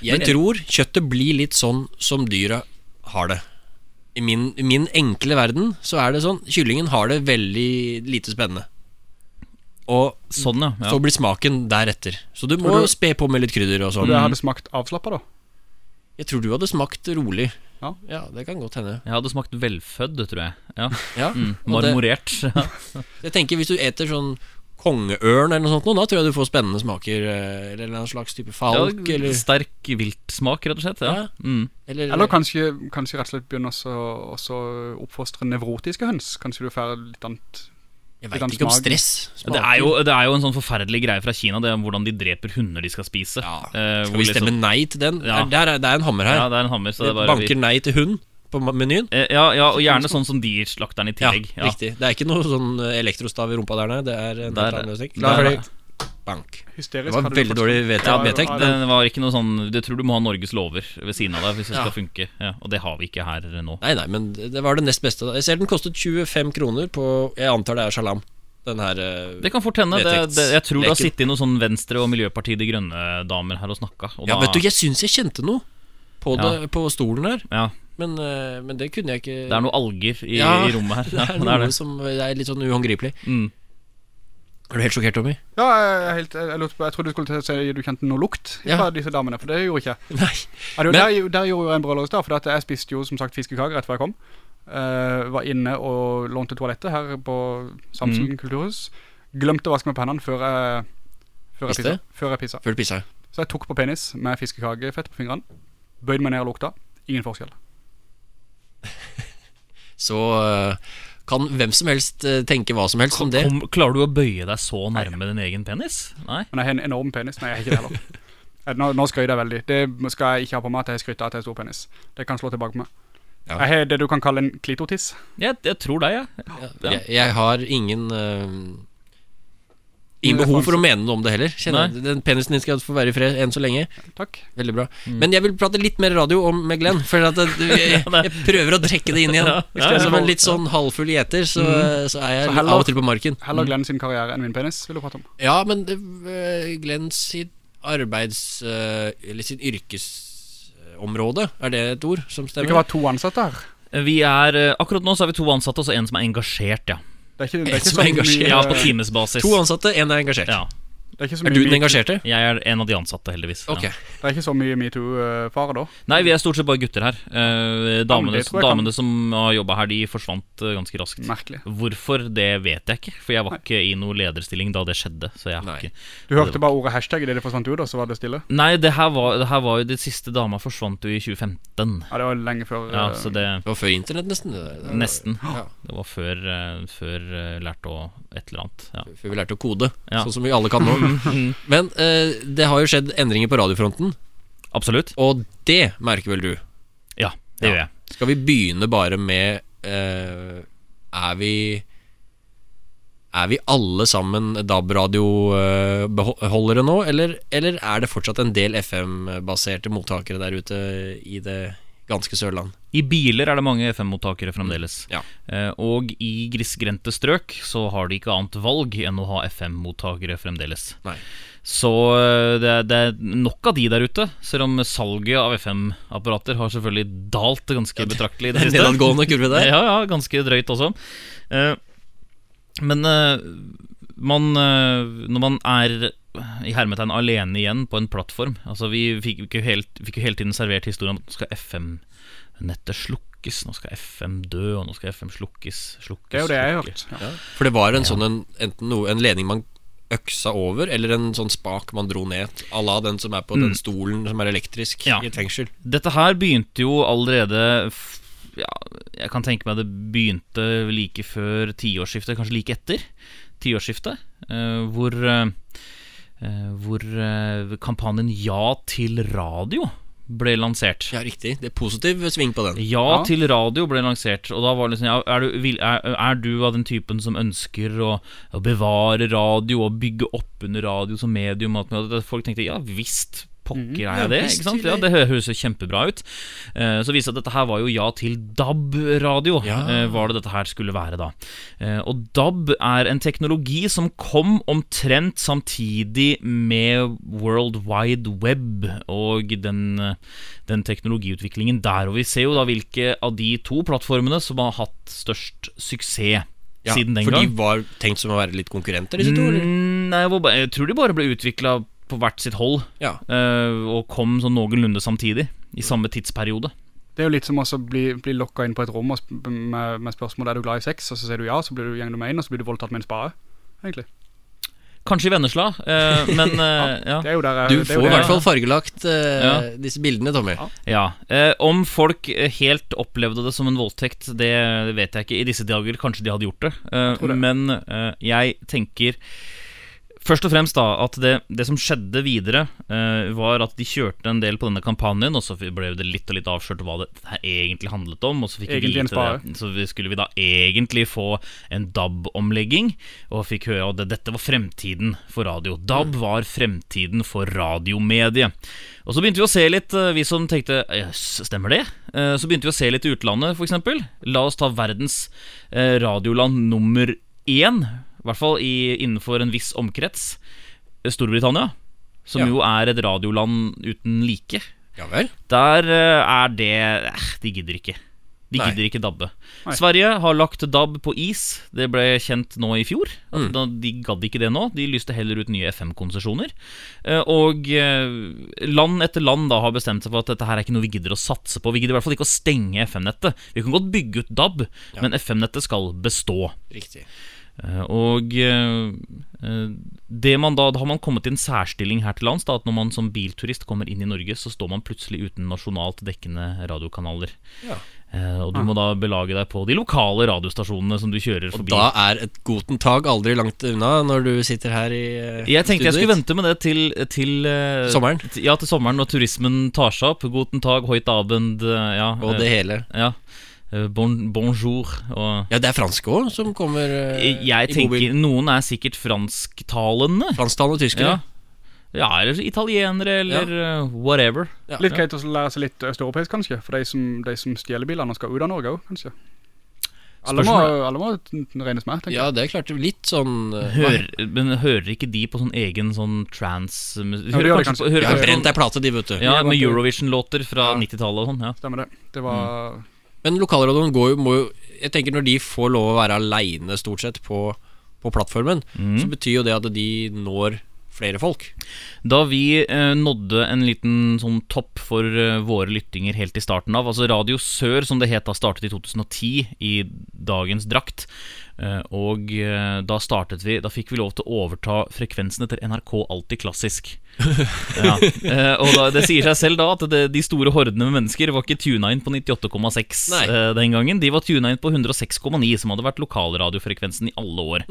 Jeg tror kjøttet blir litt sånn som dyra har det. I min, I min enkle verden så er det sånn Kyllingen har det veldig lite spennende. Og Sånn, ja. ja. så blir smaken deretter. Så du må du- spe på med litt krydder og Og sånn. du hadde smakt avslappet da. Jeg tror du hadde smakt rolig. Ja. det kan godt hende. Jeg hadde smakt velfødd, tror jeg. Ja. Ja, Mm, marmorert. Jeg tenker Hvis du eter sånn kongeørn eller noe sånt, da tror jeg du får spennende smaker. eh, Eller en slags type falk. ja, eller, sterk viltsmak, rett og slett. Ja. Ja. Mm. eller, Eller kanskje, kanskje rett og slett begynne også oppfostre nevrotiske høns. Kanskje du får litt annet Jeg veit ikke om stress Det er, jo, det er jo en sånn forferdelig greie fra Kina, det er hvordan de dreper hunder de skal spise. Ja. Eh, Skal vi stemme liksom- nei til den? Ja. Det, er, det er en hammer her. Ja, det er en hammer. Så det er bare Banker nei til hund på menyen. Eh, Ja, ja, og gjerne sånn som de slakteren i tillegg. Ja, riktig. Det er ikke noe sånn eh, elektrostav i rumpa der, nei. Det er en Der- helt annen løsning. Bank. hysterisk. Det var veldig dårlig vedtekt. ja, Det var ikke noe sånn du tror du må ha Norges lover ved siden av deg hvis det Ja. skal funke. Ja, og det har vi ikke her nå. Nei, nei, men det var det nest beste. Jeg ser den kostet 25 kroner på Jeg antar det er Shalam. Den her eh, Det kan fort hende. Det, det, jeg tror det har sittet noen sånn Venstre- og Miljøpartiet De Grønne-damer her og snakka. Og Ja, da- vet du, jeg syns jeg kjente noe på, Ja. det, på stolen her. ja, Men, eh, men det kunne jeg ikke Det er noe alger i, Ja, i rommet her. Det Ja, er det noe er det. som er litt sånn uhåndgripelig. Mm. Er du helt sjokkert, Tommy? Ja, jeg, helt, jeg, jeg, jeg trodde du skulle si du kjente noe lukt Ja. fra disse damene, for det gjorde ikke jeg. Nei. Ja, Men- der, der gjorde jeg en i stad, for at jeg spiste jo som sagt fiskekaker rett før jeg kom. Uh, var inne og lånte toalettet her på Samsung Mm. kulturhus. Glemte å vaske meg på hendene før jeg, før jeg? Før pissa. Før du pissa. Så jeg tok på penis med fiskekakefett på fingrene. Bøyde meg ned og lukta. Ingen forskjell. Så eh, kan hvem som helst eh, tenke hva som helst om det. Kom, klarer du å bøye deg så nærme din egen penis? Nei? Men jeg har en enorm penis. Nei, jeg har ikke det heller. Eh, Nå, nå skryter jeg veldig. Det skal jeg ikke ha på meg at jeg skryter av at jeg har stor penis. Det kan slå tilbake på meg. Ja. Jeg har det du kan kalle en klitotis. Jeg, jeg tror deg, jeg. Ja. Jeg, jeg har ingen eh, Ingen behov for å mene noe om det heller. Den Penisen din skal få være i fred enn så lenge. Takk. Veldig bra. Men jeg vil prate litt mer radio om med Glenn. For at det, jeg, jeg prøver å trekke det inn igjen. Ja, ja, ja. Som en litt sånn halvfull gjeter, så, så er jeg Så heller- av og til på marken. Heller Glenn sin karriere enn min penis, vil du prate om. Ja, men det, eh, Glenn sitt arbeids... eh, Eller sitt yrkesområde, er det et ord som Det Vi kan være to ansatte her. Vi er, eh, akkurat nå så er vi to ansatte og så en som er engasjert, ja. Det er ikke, det er ikke som er engasjert. Ja, på timesbasis. To ansatte, én er engasjert. Ja. Det er ikke så Er du den engasjerte? Jeg er en av de ansatte, heldigvis. Ja. Ok. Det er ikke så mye metoo-fare da. Nei, vi er stort sett bare gutter her. Eh, damene, damene som har jobba her, de forsvant eh, ganske raskt. Merkelig. Hvorfor, det vet jeg ikke. For jeg var ikke i noen lederstilling da det skjedde. Så jeg har ikke Du hørte bare ordet hashtag i det det forsvant ut, og så var det stille. Nei, det her var, det her var jo det siste dama forsvant jo i 2015. Ja, det var lenge før Ja, eh, så det Det var før internett, nesten. Det, det, var- Nesten. Ja, Det var før, eh, før lærte å et eller annet. Ja. før vi lærte å kode, Ja. sånn som vi alle kan nå. Men eh, det har jo skjedd endringer på radiofronten, Absolutt. og det merker vel du? Ja, det gjør jeg. Skal vi begynne bare med eh, Er vi Er vi alle sammen DAB-radiobeholdere nå, eller, eller er det fortsatt en del FM-baserte mottakere der ute i det ganske Sørland? I biler er det mange FM-mottakere fremdeles. Ja. Eh, og i grisgrendte strøk så har de ikke annet valg enn å ha FM-mottakere fremdeles. Nei. Så eh, det, er- det er nok av de der ute, selv om salget av FM-apparater har selvfølgelig dalt ganske betraktelig det siste. nedadgående kurve der? Ja, ja, ganske drøyt også. Eh, men man Når man er i hermetegn alene igjen på en plattform Altså Vi fikk jo helt, fikk jo hele tiden servert historien om at nå skal FM-nettet slukkes, nå skal FM dø, og nå skal FM slukkes, slukkes Det er jo det jeg har hørt. Ja. For det var en sånn en, enten noe, en ledning man øksa over, eller en sånn spak man dro ned. À la den som er på den stolen som er elektrisk Ja. i et fengsel. Dette her begynte jo allerede f- ja, Jeg kan tenke meg det begynte like før tiårsskiftet, kanskje like etter tiårsskiftet, eh, hvor, eh, eh, hvor eh, kampanjen Ja til radio ble lansert. Ja, riktig. Det er positiv sving på den. Ja, Ja. til radio ble lansert. Og da var det liksom ja, er, du, vil, er, er du av den typen som ønsker å, å bevare radio og bygge opp under radio som medium? At folk tenkte ja visst. Pokker er jeg det? ikke sant? Ja. Det høres kjempebra ut. Eh, så viste det at dette her var jo ja til DAB-radio. Ja. Eh, var det dette her skulle være da. Eh, og DAB er en teknologi som kom omtrent samtidig med World Wide Web og den, den teknologiutviklingen der. Og vi ser jo da hvilke av de to plattformene som har hatt størst suksess Ja, siden den for gang. de var tenkt som å være litt konkurrenter, disse to? Mm, Nei, jeg tror de bare ble utvikla på hvert sitt hold, Ja. eh, og kom sånn noenlunde samtidig. I samme tidsperiode. Det er jo litt som å bli, bli lokka inn på et rom og sp med, med spørsmål Er du glad i sex, og så sier du ja, så blir du, gjenger du med inn, og så blir du voldtatt med en spade. Egentlig. Kanskje i Vennesla, eh, men eh, ja. Det er der Du får i hvert fall fargelagt eh, Ja. disse bildene, Tommy. ja. Eh, om folk eh, helt opplevde det som en voldtekt, det vet jeg ikke. I disse dager kanskje de hadde gjort det. Eh, det. men jeg tenker Først og fremst da at det, det som skjedde videre, uh, var at de kjørte en del på denne kampanjen, og så ble det litt og litt avslørt hva det her egentlig handlet om. Og så fikk vi. Så vi- skulle vi da egentlig få en DAB-omlegging, og fikk høre at det- dette var fremtiden for radio. DAB var fremtiden for radiomediet. Og så begynte vi å se litt, eh, vi som tenkte Jøss, stemmer det? Eh, Så begynte vi å se litt i utlandet, f.eks. La oss ta verdens radioland nummer én, i hvert fall i, innenfor en viss omkrets. Storbritannia, som Ja. jo er et radioland uten like. Ja vel? Der eh, er det eh, De gidder ikke. De Nei. gidder ikke dabbe. Nei. Sverige har lagt DAB på is. Det ble kjent nå i fjor. Altså, Mm. de gadd ikke det nå. De lyste heller ut nye FM-konsesjoner. Eh, Og eh, land etter land da har bestemt seg for at dette her er ikke noe vi gidder å satse på. Vi gidder i hvert fall ikke å stenge FM-nettet. Vi kan godt bygge ut DAB, men FM-nettet skal bestå. Riktig. Eh, Og eh, det man da, da har man kommet i en særstilling her til lands. Da, at Når man som bilturist kommer inn i Norge, så står man plutselig uten nasjonalt dekkende radiokanaler. Ja. Eh, og du må da belage deg på de lokale radiostasjonene som du kjører Og da er et Guten Tag aldri langt unna når du sitter her i studiet jeg tenkte jeg skulle vente med det til, til Sommeren. Ja, til sommeren når turismen tar seg opp. Guten Tag, hoit abend, ja. Og det hele. ja. Eh, Bon, bonjour og Ja, det er franske òg som kommer uh, Jeg i tenker bobil. Noen er sikkert fransktalende. Fransktalende tyskere. Ja. ja, eller italienere, eller ja. whatever. Ja. Litt greit å lære seg litt østeuropeisk, kanskje, for de som, de som stjeler bilene skal ut av Norge òg, kanskje. Alle må, alle må regnes med, tenker jeg. Ja, det er klart. Litt sånn eh, Hør, men hører ikke de på sånn egen sånn trans det gjør kanskje kanskje. hører Jeg brent på, ei plate, de, vet du. ja, med Eurovision-låter fra Ja. 90-tallet og sånn. Ja. Stemmer det. Det var Men lokalradioen går jo, må jo Jeg tenker når de får lov å være aleine stort sett på, på plattformen, Mm. så betyr jo det at de når flere folk. Da vi eh, nådde en liten sånn topp for eh, våre lyttinger helt i starten av Altså Radio Sør, som det het da, startet i 2010 i dagens drakt. Eh, og eh, da startet vi Da fikk vi lov til å overta frekvensene til NRK Alltid Klassisk. ja. eh, og da, det sier seg selv da at det, de store hordene med mennesker var ikke tuna inn på 98,6 eh, den gangen. De var tuna inn på 106,9, som hadde vært lokalradiofrekvensen i alle år.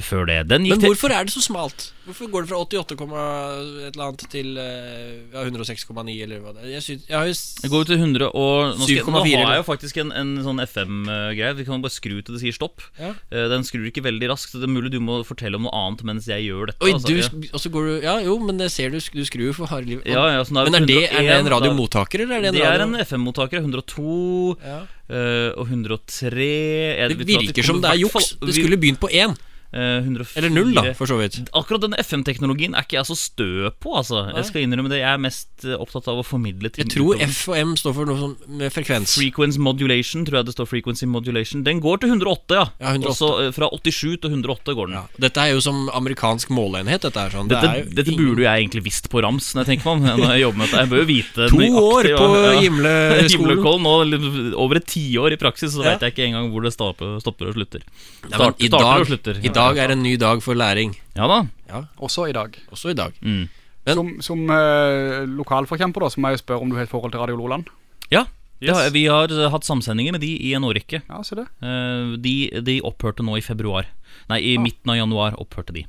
Før det. Men hvorfor er det så smalt? Hvorfor går det fra 88, et eller annet til eh, ja, 106,9 eller hva det er? Jeg, synes, jeg har jo Det går jo til 100 og Nå, skal, nå har jeg jo faktisk en, en sånn FM-greie. Vi kan bare skru til det sier stopp. Ja. Eh, Den skrur ikke veldig raskt. Det er mulig du må fortelle om noe annet mens jeg gjør dette. Oi, altså. du, ja. og så går du Ja, jo, men det ser du, du skrur jo for harde livet. Ja, ja, sånn Men er det, det, er det en radiomottaker, eller er det en Det er en FM-mottaker. 102 ja. eh, og 103 Jeg Det virker som det er juks. Det skulle begynt på én. Eh, 104 Eller null, da, for så vidt. Akkurat denne FM-teknologien er ikke jeg så stø på, altså. Jeg skal innrømme det. Jeg er mest eh, opptatt av å formidle ting. Jeg tror. F og M står for noe sånn med frekvens. Frequence modulation, tror jeg det står. Frequency modulation Den går til 108, ja. Ja, 108. Også eh, fra 87 til 108 går den. Ja. Dette er jo som amerikansk måleenhet, dette sånn. Det Dette, jo dette ingen- burde jo jeg egentlig visst på rams når jeg tenker meg om. Når jeg jobber med dette Jeg bør jo vite To nøyaktig år på ja. Gimlekollen og over et tiår i praksis, så Ja. vet jeg ikke engang hvor det stopper, og slutter. Starter dag, og slutter. I dag er en ny dag for læring. Ja da. Ja, også i dag. også i dag. Mm. Men- Som, som eh, lokalforkjemper da, så må jeg spørre om du har et forhold til Radio Loland. Ja. Ja, Yes. vi har eh, hatt samsendinger med de i en årrekke. Ja, se det. Eh, De, de opphørte nå i februar. Nei, i Ah. midten av januar opphørte de.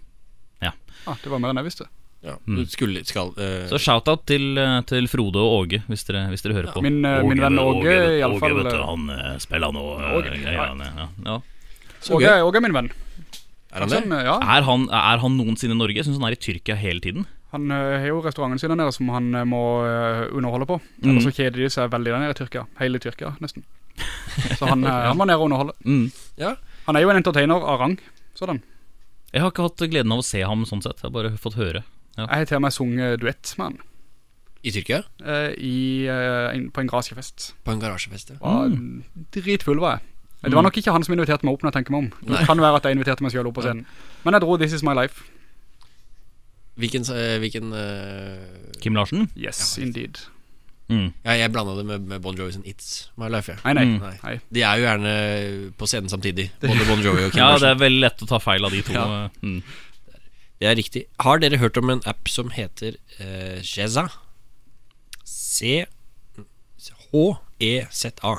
Ah, det var mer enn jeg visste. Ja, du skulle, skal uh, Så shout-out til, til Frode og Åge, hvis dere, hvis dere hører på. Min, eh, min venn Åge, i alle fall. vet du, han spiller nå Åge. Ja. Ja. Så Åge. Åge er min venn. Er han det? Sånn, ja, Er, han, er han noensinne i Norge? Jeg syns han er i Tyrkia hele tiden. han eh, har jo restauranten sin der nede som han eh, må eh, underholde på. Mm. Ellers så kjeder de seg veldig der nede i Tyrkia. Hele Tyrkia, nesten. Så han, eh, han må ned og underholde. Mm. Ja. Han er jo en entertainer av rang. Sådan. Jeg har ikke hatt gleden av å se ham sånn sett. Jeg har bare fått høre. Jeg har til og med sunget duett med han. I Tyrkia? eh, i, eh, på en garasjefest. På en garasjefest, ja. Var dritfull var jeg. Det var nok ikke han som inviterte meg opp når jeg tenker meg om. Det Nei. kan være at jeg inviterte meg selv opp på scenen. Men jeg dro This Is My Life. Hvilken, eh, hvilken eh, Kim Larsen? Yes, indeed. Mm. ja, Jeg blanda det med, med Bon Jovi sin It's My Life. Ja. Nei, nei. Mm. Nei. nei. De er jo gjerne på scenen samtidig. Både Bon Jovi og Kim Ja, det er veldig lett å ta feil av de to. Ja. Mm. Det er riktig. Har dere hørt om en app som heter uh, Sheza? C-H-E-Z-A.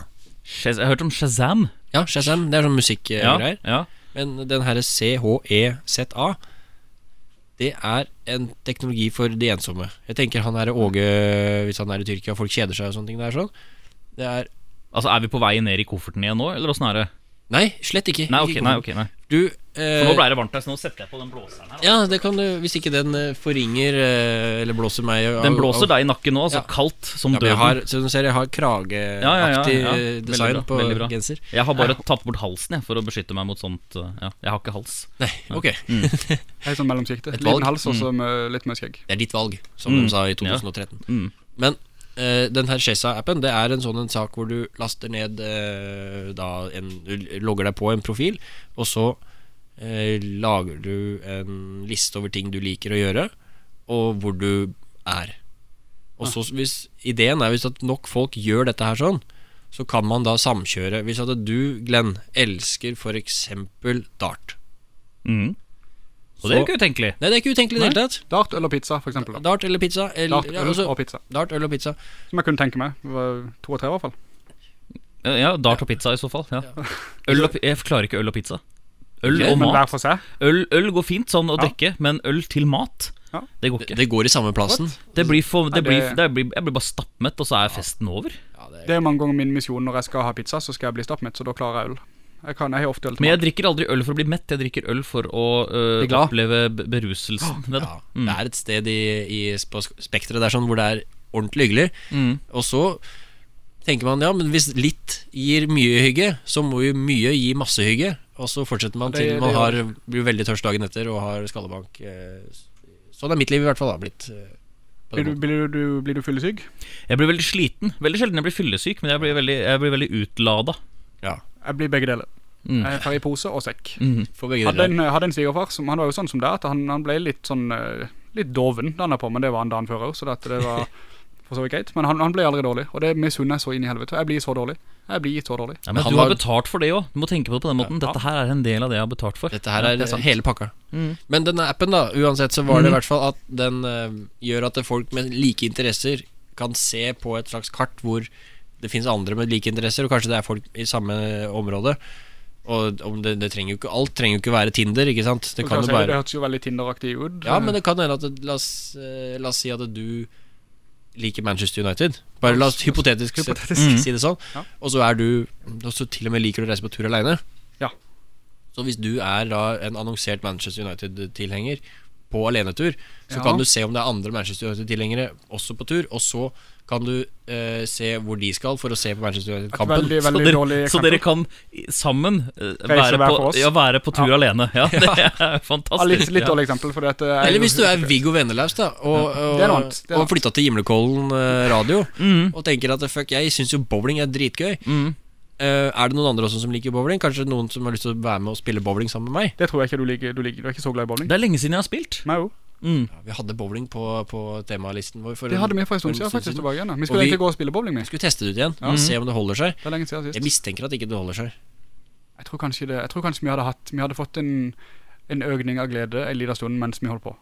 Shaz- Jeg har hørt om Shazam. Ja, Shazam. Det er sånn musikkgreier. Ja, ja. Men den herre C-H-E-Z-A Det er en teknologi for de ensomme. Jeg tenker han er Åge, hvis han er i Tyrkia og folk kjeder seg og sånne ting. Det er sånn. Det er Altså, Er vi på vei ned i kofferten igjen nå, eller åssen er det? Nei, slett ikke. Nei, ok, nei, ok, nei. Du For nå eh, ble det varmt her, så nå setter jeg på den blåseren her. da. Ja, det kan du Hvis ikke den eh, forringer eh, eller blåser meg av- Den blåser av- deg i nakken nå, altså Ja. kaldt som Ja, men jeg døden. har, som du ser, jeg har krageaktig Ja, ja, ja, ja. eh, Veldig design bra, på veldig bra. genser. Jeg har bare tatt bort halsen jeg, for å beskytte meg mot sånt. Ja, jeg har ikke hals. Nei, ok. Jeg er sånn mellomsikte. Et valg. Liten hals og så med litt mer skjegg. Det er ditt valg, som Mm. de sa i Ja. 2013. Mm. Men eh, den her Shesa-appen Det er en sånn en sak hvor du laster ned uh, da en, logger deg på en profil, og så uh, lager du en liste over ting du liker å gjøre, og hvor du er. Og så hvis Ideen er hvis at nok folk gjør dette her sånn, så kan man da samkjøre. Hvis at du, Glenn, elsker eksempel dart. Mm. Og det er jo ikke utenkelig. Nei, det er ikke utenkelig i det hele tatt. Dart, øl og pizza, for eksempel. Da. Dart eller pizza. El, Dart, ja, øl altså, og pizza. dart, øl og pizza. Som jeg kunne tenke meg. To og tre i hvert fall. Ja, Dart og pizza i så fall. Ja. Øl og, jeg klarer ikke øl og pizza. Øl og mat. Øl, øl går fint sånn å Ja. drikke, men øl til mat, Ja. det går ikke. det går i samme plassen. Det blir for, det Ja, blir, det- blir, jeg blir bare stappmett, og så er festen over. Ja, det Det er mange ganger min misjon når jeg skal ha pizza, så skal jeg bli stappmett, så da klarer jeg øl. Jeg, kan, jeg har ofte øl til Men jeg drikker aldri øl for å bli mett, jeg drikker øl for å øh, oppleve beruselsen det. Ja, det er et sted i, i på spekteret der sånn hvor det er ordentlig hyggelig. Mm. Og så tenker man ja, men hvis litt gir mye hygge, så må jo mye gi masse hygge. Og så fortsetter man Det- til det man har, blir veldig tørst dagen etter og har skallebank. eh, Sånn er mitt liv i hvert fall da blitt. eh, Blir du, blir du, du, blir du fyllesyk? Jeg blir veldig sliten. Veldig sjelden jeg blir fyllesyk, men jeg blir veldig, jeg blir veldig utlada. Ja, Jeg blir begge deler. Mm. Jeg tar i pose og sekk. Mm. Hadde en, hadde en svigerfar som Han var jo sånn som det at han, han ble litt sånn eh, Litt doven da han er på, men det var han dagen før òg, så det, det var for så vidt greit. Men han, han ble aldri dårlig, og det misunner jeg så inn i helvete. Jeg blir så dårlig. Jeg blir så dårlig. Ja, Men men han du har var- betalt for det òg. Du må tenke på det på den måten. Ja. Dette her er en del av det jeg har betalt for. Dette her er, det er hele pakka. Mm. Men denne appen, da, uansett, så var det i Mhm. hvert fall at den eh, gjør at folk med like interesser kan se på et slags kart hvor det finnes andre med like interesser, og kanskje det er folk i samme område. Og om det, det trenger ikke Alt trenger jo ikke være Tinder, ikke sant? Det kan jo bare... det hørtes jo veldig Tinder-aktig ut. Ja, men det kan hende at det, la, oss, eh, la oss si at du liker Manchester United. Bare la oss hypotetisk, hypotetisk. Mm -hmm. si det sånn. Ja. Og så er du Og så til og med liker du å reise på tur aleine. Ja. Så hvis du er da en annonsert Manchester United-tilhenger på alenetur, så Ja. kan du se om det er andre Manchester United-tilhengere også på tur, og så kan du uh, se hvor de skal for å se på Manchester United-kampen. Så så dere kan sammen uh, være på, ja, være på tur Ja. alene. Ja, det er Ja, fantastisk. litt, litt dårlig eksempel, for det er Eller hvis du er Viggo Vennelaus og, og, og, og flytta til Gimlekollen uh, radio Mm, og tenker at fuck, jeg syns jo bowling er dritgøy. mm. Uh, er det noen andre også som liker bowling? Kanskje noen som har lyst til å være med og spille bowling sammen med meg? Det tror jeg ikke du liker. Du, liker, du er ikke så glad i bowling. Det er lenge siden jeg har spilt. Nei, òg. Mm. Ja, vi hadde bowling på, på temalisten vår. For Det hadde vi for en stund for siden, faktisk. tilbake igjen. da. Vi Og skulle vi- egentlig gå og spille bowling med. Vi skulle teste det ut igjen. Ja. Se om det holder seg. Det er lenge siden Jeg mistenker at ikke det holder seg. Jeg tror kanskje, det, jeg tror kanskje vi hadde hatt Vi hadde fått en, en økning av glede en liten stund mens vi holdt på.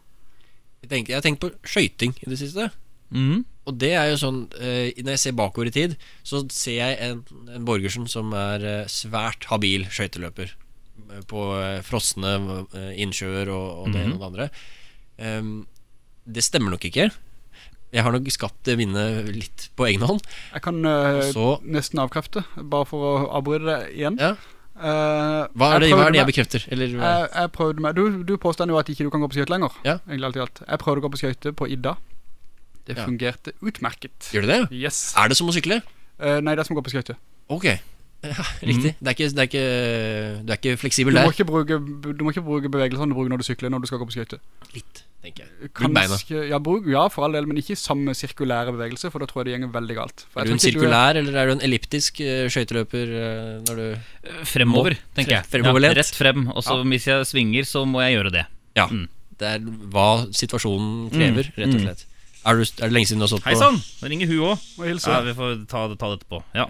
Jeg, tenkte, jeg har tenkt på skøyting i det siste. Mm. Og det er jo sånn uh, Når jeg ser bakover i tid, så ser jeg en, en Borgersen som er uh, svært habil skøyteløper. På uh, frosne eh, innsjøer og, og det ene og det andre. Em, Det stemmer nok ikke. Jeg har nok skapt det minnet litt på egen hånd. Jeg kan eh, Så- nesten avkrefte, bare for å avbryte det igjen. Ja. Uh, Hva er det, jeg hva er det jeg bekrefter? Eller Jeg, jeg prøvde meg Du, du påstår jo at ikke du kan gå på skøyter lenger. Ja. Jeg prøvde å gå på skøyter på Idda. Det Ja. fungerte utmerket. Gjør det det? Yes. Er det som å sykle? Uh, nei, det er som å gå på skøyter. Ok. Ja, riktig. Det, er ikke, det, er ikke, du er ikke Du fleksibel må der. ikke bruke, du må ikke bruke bevegelsene du bruker når du sykler når du skal gå på skøyter. Litt, tenker jeg. Kanskje, ja, bruk, ja, for all del, men ikke samme sirkulære bevegelse, for da tror jeg det går veldig galt. For Er du en sirkulær, du eller er du en elliptisk uh, skøyteløper eh, når du Fremover, tenker jeg. Fremover Ja, rett frem. Og så hvis jeg svinger, så må jeg gjøre det. Ja. Mm. Det er hva situasjonen krever, rett og slett. Er, du, er det lenge siden du har stått Hei på sann! Det ringer hun òg. Ja, vi får ta, ta det etterpå. Ja,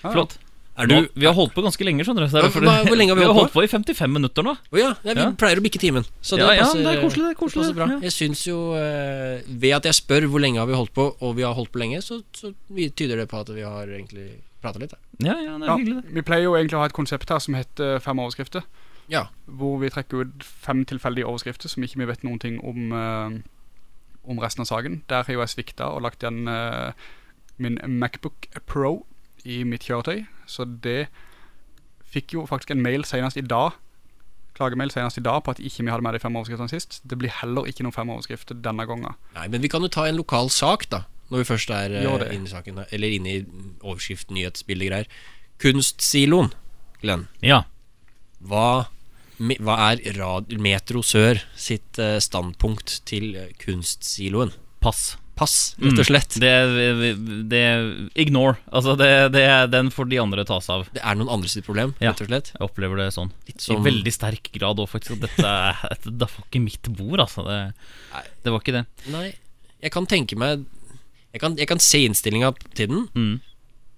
Ja, Flott. Er du vi har holdt på ganske lenge, skjønner du. er derfor hva- hvor lenge har vi holdt holdt på? i 55 minutter nå. Oh, ja, ja, vi Ja. pleier å bikke timen. Så det Ja, ja, passer, det er koselig, det er koselig, bra. ja. Jeg syns jo eh, Ved at jeg spør hvor lenge har vi holdt på, og vi har holdt på lenge, så, så tyder det på at vi har egentlig prata litt. Ja, ja, det er Ja, hyggelig, det. vi pleier jo egentlig å ha et konsept her som heter fem overskrifter. Ja. Hvor vi trekker ut fem tilfeldige overskrifter som ikke vi vet noen ting om, uh, om resten av saken. Der har jo jeg svikta og lagt igjen uh, min Macbook Pro i mitt kjøretøy. Så det fikk jo faktisk en mail senest i dag. Klagemail senest i dag på at ikke vi hadde med de fem overskriftene sist. Det blir heller ikke noen fem overskrifter denne gangen. Nei, men vi kan jo ta en lokal sak, da. Når vi først er eh, inne i saken. Eller inne i overskrift, nyhetsbilde, greier. Kunstsiloen, Glenn. Ja. Hva, hva er rad, Metro Sør sitt eh, standpunkt til eh, kunstsiloen? Pass. Pass, rett og slett. Det, det Ignore. Altså, det, det, den får de andre ta seg av. Det er noen andre sitt problem, Ja. rett og slett. Jeg opplever det sånn. Som I veldig sterk grad òg, faktisk. Dette, er- det var ikke mitt bord, altså. Det, det var ikke det. Nei, jeg kan tenke meg Jeg kan, jeg kan se innstillinga til den. Mm.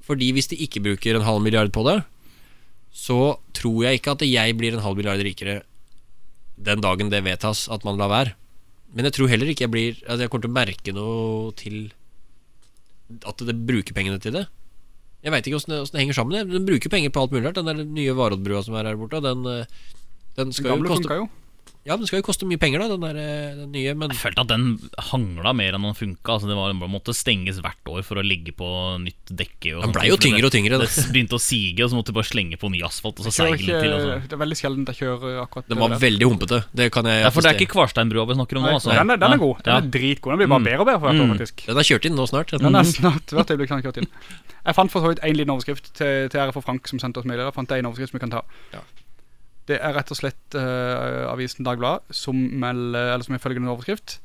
Fordi hvis de ikke bruker en halv milliard på det, så tror jeg ikke at jeg blir en halv milliard rikere den dagen det vedtas at man lar være. Men jeg tror heller ikke jeg blir At jeg kommer til å merke noe til At det bruker pengene til det. Jeg veit ikke åssen det, det henger sammen. Den bruker penger på alt mulig rart. Den der nye Varoddbrua som er her borte, den, den skal Den jo koste jo. Ja, den skal jo koste mye penger, da, den, der, eh, den nye. Men Jeg følte at den hangla mer enn den funka. Altså, det var, den måtte stenges hvert år for å ligge på nytt dekke. og den blei jo tyngre og tyngre. Det, det begynte å sige, og så måtte du bare slenge på ny asfalt. Og så seile den til. Og det er veldig sjelden jeg kjører akkurat den var det. veldig humpete. Det kan jeg Ja, for det er ikke Kvarsteinbrua vi snakker om nå. Altså. den, er, den er god. Den Ja. er dritgod. Den blir bare Mm. bedre og bedre for hvert år, Mm. faktisk. Den er kjørt inn nå snart. Den er snart hvert øyeblikk kjørt inn. Jeg fant for så vidt en liten overskrift til, til ære for Frank som sendte oss mail. Jeg fant en overskrift som vi kan ta. Ja. Det er rett og slett uh, avisen Dagbladet som melder, eller som er følgende overskrift.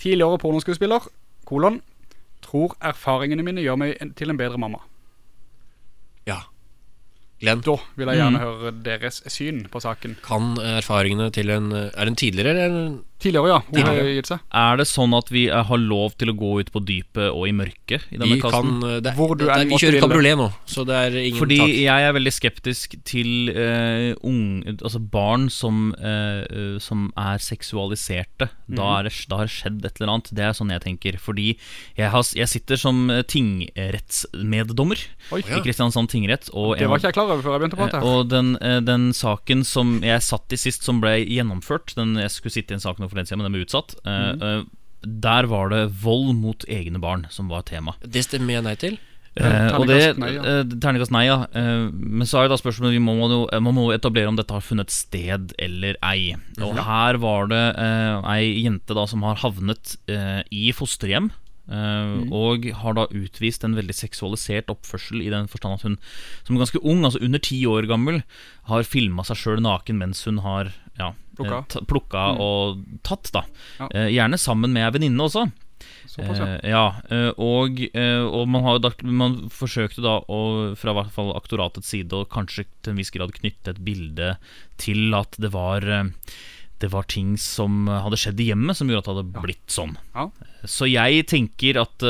Tidligere pornoskuespiller, kolon, tror erfaringene mine gjør meg til en bedre mamma. Ja. Glenn, Da vil jeg gjerne Mm. høre deres syn på saken. kan erfaringene til en Er det en tidligere eller en Tidligere, ja. Hun har gitt seg. Er det sånn at vi eh, har lov til å gå ut på dypet og i mørket i denne Vi kassen? kan det, Hvor du det, enn Vi kjører kabriolet nå, så det er ingen Fordi tak. jeg er veldig skeptisk til uh, unge, altså barn som, eh, eh, som er seksualiserte. Da, er det, da har det skjedd et eller annet. Det er sånn jeg tenker. Fordi jeg, har, jeg sitter som eh, tingrettsmeddommer Oi, i Kristiansand tingrett. Og det var ikke jeg klar over før jeg begynte å prate. Eh. Og den, eh, den saken som jeg satt i sist, som ble gjennomført den, Jeg skulle sitte i en sak nå for den siden, men den ble utsatt. Mm. eh, der var det vold mot egne barn som var tema. Det stemmer jeg nei til. Eh, og det, Terningkast nei, ja. eh, Terningkast nei, ja. Eh, men så er det da spørsmålet vi må, man må etablere om dette har funnet sted eller ei. Og her var det eh, ei jente da som har havnet eh, i fosterhjem. Mm. Og har da utvist en veldig seksualisert oppførsel i den forstand at hun som ganske ung, altså under ti år gammel, har filma seg sjøl naken mens hun har ja, Plukka. eh, plukka og tatt. da Ja. Eh, Gjerne sammen med ei venninne også. Såpass, ja. Eh, ja, og, og man, har, man forsøkte da å, fra hvert fall aktoratets side å kanskje til en viss grad knytte et bilde til at det var det var ting som hadde skjedd i hjemmet som gjorde at det hadde blitt sånn. Ja. Så jeg tenker at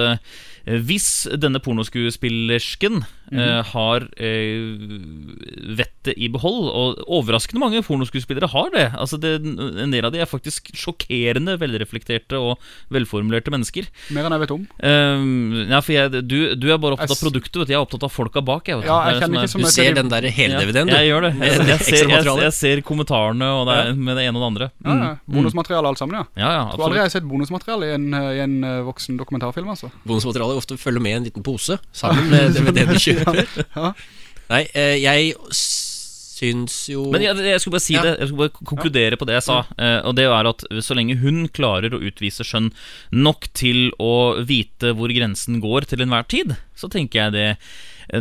Eh, Hvis denne pornoskuespillersken Mhm. eh, har eh, vettet i behold, og overraskende mange pornoskuespillere har det Altså det, En del av de er faktisk sjokkerende velreflekterte og velformulerte mennesker. Mer enn jeg vet om. Um, ja, for jeg, du, du er bare opptatt av produktet, vet du. jeg er opptatt av folka bak. Jeg. Ja, jeg det er- som Du ser den der hele-DVD-en, du. jeg gjør det. Jeg, jeg, ser, jeg, jeg ser kommentarene og det er, med det ene og det andre. Mm. ja. Mm. Bonusmateriale alt sammen, ja. Ja, ja, tror aldri jeg har sett bonusmateriale i en, i en voksen dokumentarfilm, altså. Bonusmateriale ofte følger med i en liten pose sammen med DVD-en du kjøper. Ja. Nei, eh, jeg syns jo Men jeg, jeg skulle bare si Ja. det Jeg skulle bare konkludere på det jeg sa. eh, Og det er at så lenge hun klarer å utvise skjønn nok til å vite hvor grensen går til enhver tid, så tenker jeg det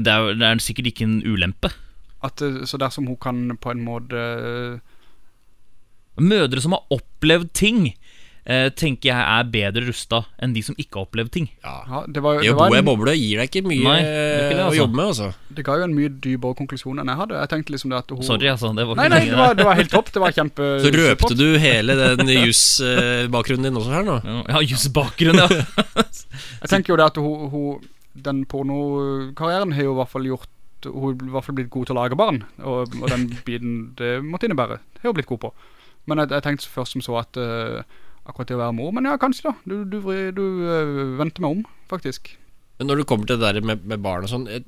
Det er, det er sikkert ikke en ulempe. At, eh, så dersom hun kan på en måte eh, Mødre som har opplevd ting, eh, tenker jeg er bedre rusta enn de som ikke har opplevd ting. ja. det, var, Det det, å bo i en, boble gir deg ikke mye Nei, ikke det, altså. å jobbe med, altså. det ga jo en mye dypere konklusjon enn jeg hadde. Jeg tenkte liksom det at hun Sorry, altså. Det var Nei, nei, det var, det var helt topp. Det var kjempe Så røpte du hele den jusbakgrunnen din også her nå? Ja, jusbakgrunn, ja. Jeg tenker jo det at hun, hun Den pornokarrieren har jo i hvert fall gjort Hun har i hvert fall blitt god til å lage barn Og, og den biten det måtte innebære Har hun blitt god på Men jeg, jeg tenkte først som så at eh, Akkurat det å være mor Men ja, kanskje da Du, du, du øh, venter meg om, faktisk Men når du kommer til det der med, med barn og sånn jeg,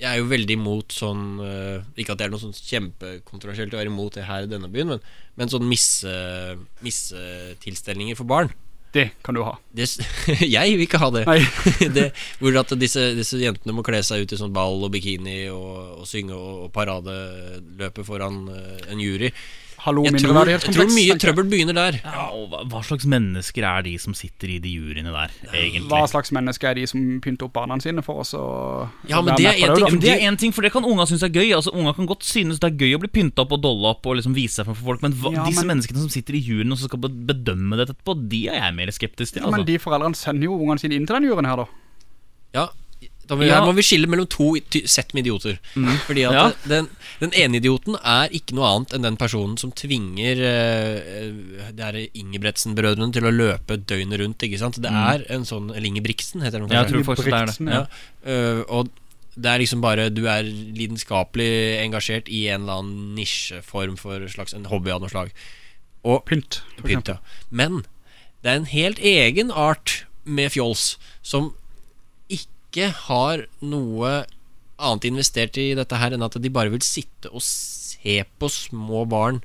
jeg er jo veldig imot sånn øh, Ikke at det er noe sånn kjempekontroversielt å være imot det her i denne byen, men, men sånn misse- missetilstelninger for barn. Det kan du ha Det, jeg vil ikke ha det. Det hvor at disse, disse jentene må kle seg ut i sånn ball og bikini og, og synge og, og paradeløpe foran eh, en jury. Hallo Jeg tror, jeg tror mye trøbbel begynner der. ja hva, hva slags mennesker er de som sitter i de juryene der, egentlig? Hva slags mennesker er de som pynter opp barna sine for oss Ja, men det er en ting, det er en ting, for det kan unga synes er gøy. Altså Unga kan godt synes det er gøy å bli pynta opp og dolla opp og liksom vise seg for folk, men hva, Ja, disse men- menneskene som sitter i juryen og skal bedømme det etterpå, de er jeg mer skeptisk til. Ja, men Altså. de foreldrene sender jo ungene sine inn til den juryen her da Ja, da må, Ja. Må vi skille mellom to sett med idioter. Fordi at Ja. den, den ene idioten er ikke noe annet enn den personen som tvinger uh, Det er Ingebretsen-brødrene til å løpe døgnet rundt. Ikke sant? Det er en sånn Eller Ingebrigtsen, heter den Ja, jeg tror det er det. Ja. Uh, og det er liksom bare Du er lidenskapelig engasjert i en eller annen nisjeform for slags en hobby av noe slag. Og Pynt, for pynt, ja. Men det er en helt egen art med fjols som ikke har noe annet investert i dette her enn at de bare vil sitte og se på små barn.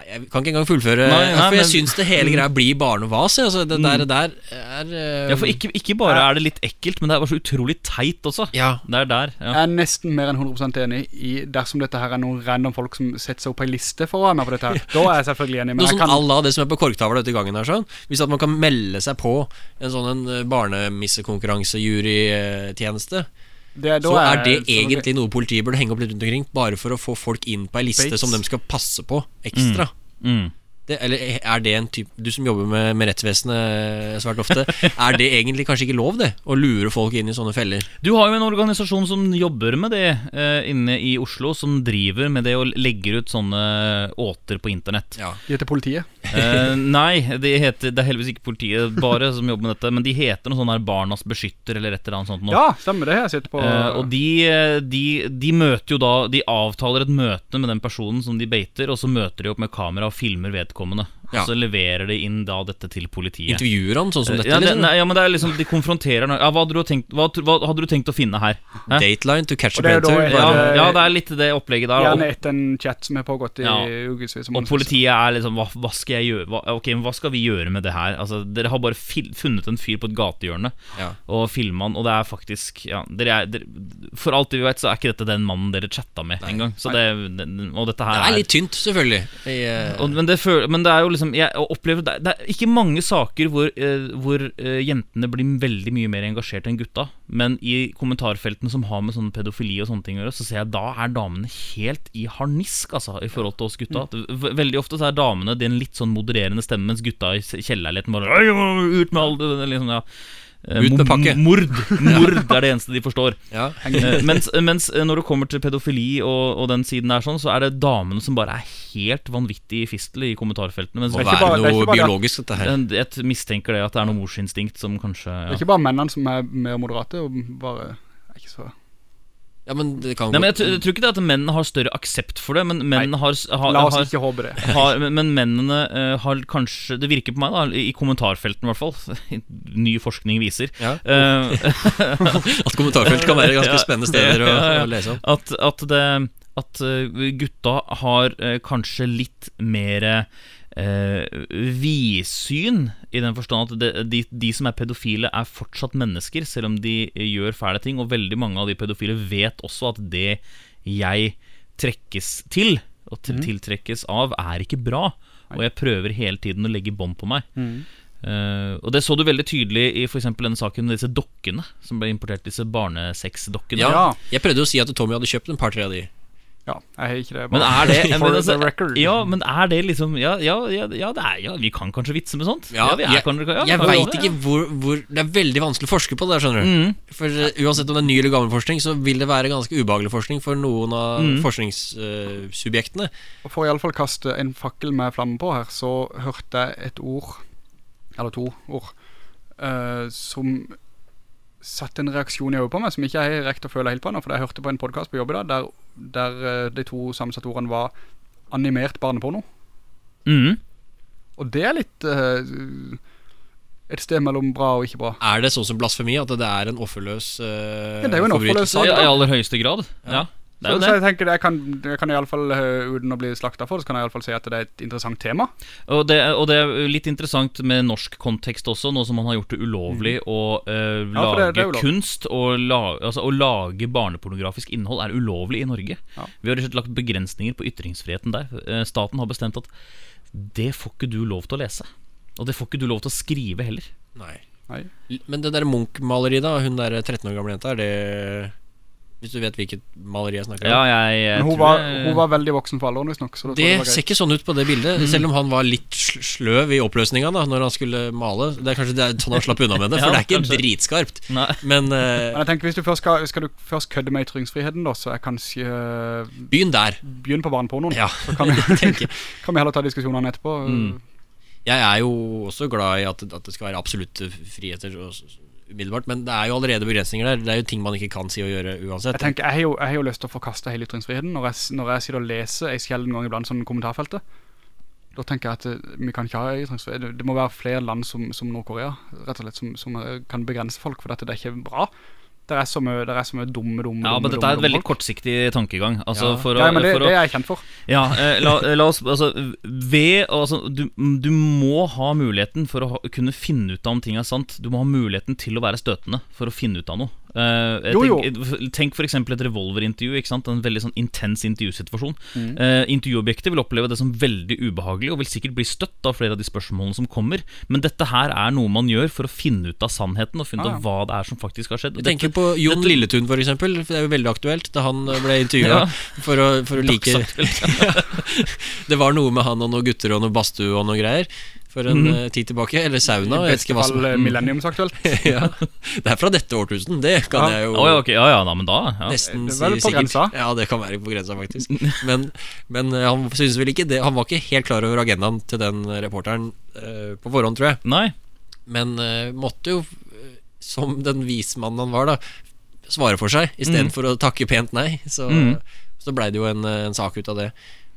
Nei, jeg kan ikke engang fullføre, Nei, nei, for jeg men- syns det hele greia blir barnevas. Altså, det der, der er uh... Ja, for ikke, ikke bare er det litt ekkelt, men det er bare så utrolig teit også. Ja, Det er der. Ja. Jeg er nesten mer enn 100% enig i dersom dette her er noen random folk som setter seg opp på en liste for å være med på dette her. Da er jeg selvfølgelig enig, men Noe jeg sånn kan... à la det som er på korktavla ute i gangen her. Sånn. Hvis at man kan melde seg på en sånn en eh, barnemissekonkurransejurytjeneste, Det, da så er det er, egentlig noe politiet burde henge opp litt rundt omkring, bare for å få folk inn på ei liste Bates. som de skal passe på ekstra. Mm. Det, eller er det en type Du som jobber med, med rettsvesenet svært ofte, er det egentlig kanskje ikke lov, det? Å lure folk inn i sånne feller? Du har jo en organisasjon som jobber med det uh, inne i Oslo, som driver med det og legger ut sånne åter på internett. Ja. De heter politiet. Uh, nei, det, heter, det er heldigvis ikke politiet bare som jobber med dette, men de heter noe sånn her Barnas beskytter eller et eller annet sånt. Nå. Ja, stemmer det. Jeg sitter på... uh, og de, eh, de, de møter jo da De avtaler et møte med den personen som de beiter, og så møter de opp med kamera og filmer vedkommende vedkommende. Ja. Så leverer de inn da dette til politiet. Intervjuer han sånn som dette? ja, det, liksom? nei, ja, men det er liksom De konfronterer noe. ja, hva, hadde du tenkt, hva, hva hadde du tenkt å finne her? Hæ? Dateline to catch a er predator? Ja, ja, det er litt det opplegget der. Gjerne etter en chat som har pågått i Ja. ukevis. og politiet er liksom hva, hva skal jeg gjøre hva, Ok, men hva skal vi gjøre med det her? Altså, Dere har bare fil, funnet en fyr på et gatehjørne Ja. og filma han, og det er faktisk ja, dere er, dere, For alt vi vet, så er ikke dette den mannen dere chatta med engang. Så det, og dette her Det er litt tynt, selvfølgelig. Jeg, uh... og, men, det men det er jo liksom Jeg opplever det, det er ikke mange saker hvor, eh, hvor eh, jentene blir veldig mye mer engasjert enn gutta. Men i kommentarfeltene som har med sånn pedofili og sånne ting å gjøre, så ser jeg da er damene helt i harnisk, altså, i forhold til oss gutta. V- Veldig ofte så er damene den litt sånn modererende stemmen, mens gutta i kjellerleiligheten bare Ut med alt liksom, ja. Eh, Ut med pakke. Mord. Mord er det eneste de forstår. Ja. Eh, mens, mens eh, når det kommer til pedofili og, og den siden der, sånn, så er det damene som bare er helt vanvittig i fistel i kommentarfeltene. Mens Det er ikke være bare- det er noe biologisk, dette her. jeg, jeg mistenker det at det er noe morsinstinkt som kanskje Det er ikke bare mennene som er mer moderate, og bare er ikke så Ja, men det kan Nei, men jeg, tr- jeg tror ikke det at mennene har større aksept for det, men mennene har, har, La oss har, ikke håpe det. har Men men mennene eh, har kanskje Det virker på meg, da, i kommentarfeltene i hvert fall. Ny forskning viser. Ja. eh, At kommentarfelt kan være ganske spennende steder å, ja, ja. å lese om. at, at, det, at eh, gutta har eh, kanskje litt mer eh, vidsyn, i den forstand at de, de, de som er pedofile, er fortsatt mennesker, selv om de eh, gjør fæle ting. Og veldig mange av de pedofile vet også at det jeg trekkes til, og til, tiltrekkes av, er ikke bra. Og jeg prøver hele tiden å legge bånd på meg. Eh, og Det så du veldig tydelig i for denne saken med disse dokkene som ble importert. Disse barnesexdokkene. Ja. Ja. Jeg prøvde å si at Tommy hadde kjøpt en par-tre av de. Ja, jeg har ikke det. Men er det For men altså, the record. Ja, men er det liksom Ja, ja, ja, ja, det er, ja vi kan kanskje vitse med sånt. Ja, vi er, jeg, kan, ja, jeg veit ja, ikke hvor, hvor Det er veldig vanskelig å forske på det skjønner du. Mm. For eh, uansett om det er ny eller gammel forskning, så vil det være ganske ubehagelig forskning for noen av Mm. forskningssubjektene. Uh, For å i alle fall kaste en fakkel med flamme på her, så hørte jeg et ord, eller to ord, uh, som satte en reaksjon i hodet på meg, som ikke jeg rekt å føle helt på ennå. For jeg hørte på en podkast på jobb i dag der, der eh, de to sammensatte ordene var animert barneporno. Mm. Og det er litt uh, et sted mellom bra og ikke bra. Er det sånn som blasfemi at det er en offerløs uh, Ja, det er jo en offerløs I. I aller høyeste grad. Ja, er Så, jo så det. jeg tenker det, jeg kan, jeg kan i alle fall, eh, uten å bli slakta for det, så kan jeg i alle fall si at det er et interessant tema. Og det. Og det er litt interessant med norsk kontekst også, nå som man har gjort det ulovlig å eh, Ja, det- lage det ulovlig. kunst og la, altså, å lage barnepornografisk innhold er ulovlig i Norge. Ja. Vi har rett og slett lagt begrensninger på ytringsfriheten der. Eh, staten har bestemt at det får ikke du lov til å lese. Og det får ikke du lov til å skrive heller. Nei. Nei. Men det der Munch-maleriet, da, hun der 13 år gamle jenta, er det Hvis du vet hvilket maleri jeg snakker om? Ja, jeg, jeg Men hun var, jeg- hun var veldig voksen for alderen, visstnok. tror Det ser ikke sånn ut på det bildet, selv om han var litt sløv i oppløsninga da Når han skulle male. Det er kanskje det er sånn han slapp unna med det, for Ja, det er ikke kanskje. dritskarpt. Men uh, Men jeg tenker hvis du først skal, skal du først kødde med ytringsfriheten, da, så er kanskje uh, begynn der. Begynn på barnepornoen. Ja, Så kan vi, kan vi heller ta diskusjonene etterpå. Mm. Jeg er jo også glad i at, at det skal være absolutte friheter og, umiddelbart, men det er jo allerede begrensninger der. Det er jo ting man ikke kan si og gjøre uansett. Jeg tenker, jeg har, jo, jeg har jo lyst til å forkaste hele ytringsfriheten når jeg, når jeg sitter og leser en sjelden gang iblant sånn kommentarfeltet. Da tenker jeg at eh, vi kan ikke ha ytringsfrihet. Det, må være flere land som, som Nord-Korea rett og slett som, som eh, kan begrense folk, for dette det er ikke bra. Det er så mye, er så mye dumme, dumme, Ja, dumme, men dette er et veldig kortsiktig tankegang. Altså, Ja. for å, Ja, men det, å det er jeg kjent for. Ja, eh, la, la oss Altså, ved altså, du, du må ha muligheten for å ha, kunne finne ut av om ting er sant. Du må ha muligheten til å være støtende for å finne ut av noe. Eh, Jo, jo. Tenk, tenk for eksempel et revolverintervju. Ikke sant? En veldig sånn intens intervjusituasjon. Mm. Uh, intervjuobjektet vil oppleve det som veldig ubehagelig og vil sikkert bli støtt av flere av de spørsmålene som kommer. Men dette her er noe man gjør for å finne ut av sannheten og finne ut Ah, ja. av hva det er som faktisk har skjedd. Vi Jeg tenker på Jon dette- Lilletun, for eksempel. For det er jo veldig aktuelt da han ble intervjua Ja. for, å, for å like Det var noe med han og noen gutter og noe badstue og noe greier for en eh, tid tilbake. Eller sauna. I beste fall som eh, millenniumsaktuelt. ja. Det er fra dette årtusen, det kan Ja. jeg jo oh, ja, okay. ja, ja, da, men da ja. nesten Det si er vel på sikkert. grensa. Ja, det kan være på grensa, faktisk. Men, men eh, han synes vel ikke det Han var ikke helt klar over agendaen til den reporteren uh, på forhånd, tror jeg. Nei. Men uh, måtte jo, som den vismannen han var, da svare for seg istedenfor for å takke pent nei. Så, Mm. så blei det jo en, en sak ut av det.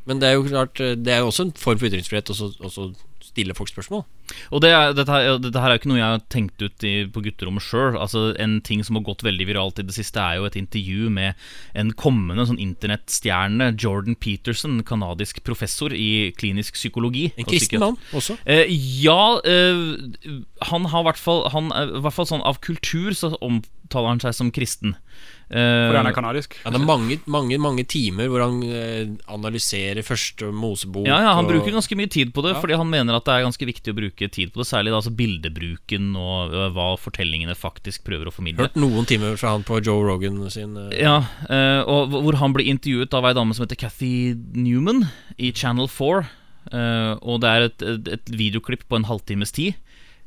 Men det er jo klart Det er jo også en form for ytringsfrihet Også, så- å så stille folk spørsmål. Og det er, dette, her, dette her er ikke noe jeg har tenkt ut i, på gutterommet sjøl. Altså, en ting som har gått veldig viralt i det siste, er jo et intervju med en kommende sånn internettstjerne, Jordan Peterson, kanadisk professor i klinisk psykologi. En kristen mann også. Eh, ja, eh, han har i hvert fall han, er, i hvert fall sånn Av kultur så omtaler han seg som kristen. Eh, Fordi han er kanadisk. Ja, det er mange, mange mange timer hvor han eh, analyserer første Mosebok. ja, ja, Han og- bruker ganske mye tid på det, Ja. fordi han mener at det er ganske viktig å bruke tid på det. Særlig da, altså bildebruken og hva fortellingene faktisk prøver å formidle. Hørt noen timer fra han på Joe Rogan sin eh, Ja, eh, og hvor- han blir intervjuet av ei dame som heter Cathy Newman i Channel 4. eh, og det er et, et, et videoklipp på en halvtimes tid.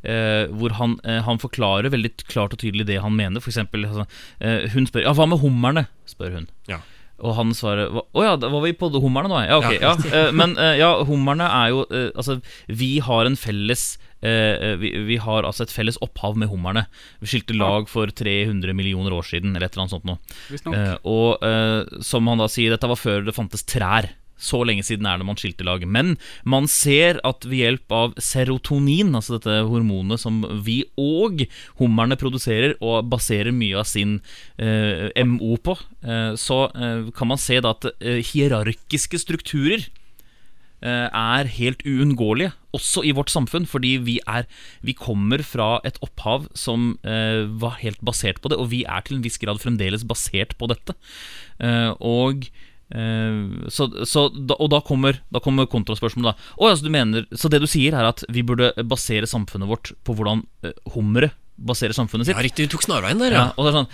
Eh, hvor han, uh, han forklarer veldig klart og tydelig det han mener. For eksempel, altså, uh, hun spør Ja, hva med hummerne? spør hun. Ja. Og han svarer Å ja, da var vi på hummerne nå? Ja, ok. Ja. Eh, men ja, hummerne er jo Altså, vi har en felles vi, vi har altså et felles opphav med hummerne. Vi skilte lag for 300 millioner år siden, eller et eller annet sånt noe. Og som han da sier, dette var før det fantes trær. Så lenge siden er det man skilte lag. Men man ser at ved hjelp av serotonin, altså dette hormonet som vi og hummerne produserer og baserer mye av sin eh, MO på, eh, så eh, kan man se at eh, hierarkiske strukturer eh, er helt uunngåelige, også i vårt samfunn, fordi vi, er, vi kommer fra et opphav som eh, var helt basert på det, og vi er til en viss grad fremdeles basert på dette. Eh, og eh, så, så da, Og da kommer, da kommer kontraspørsmålet. da Å, altså, mener, så det du sier, er at vi burde basere samfunnet vårt på hvordan uh, hummeret baserer samfunnet sitt? Ja, riktig, du tok snarveien der, Ja, ja. og det er sånn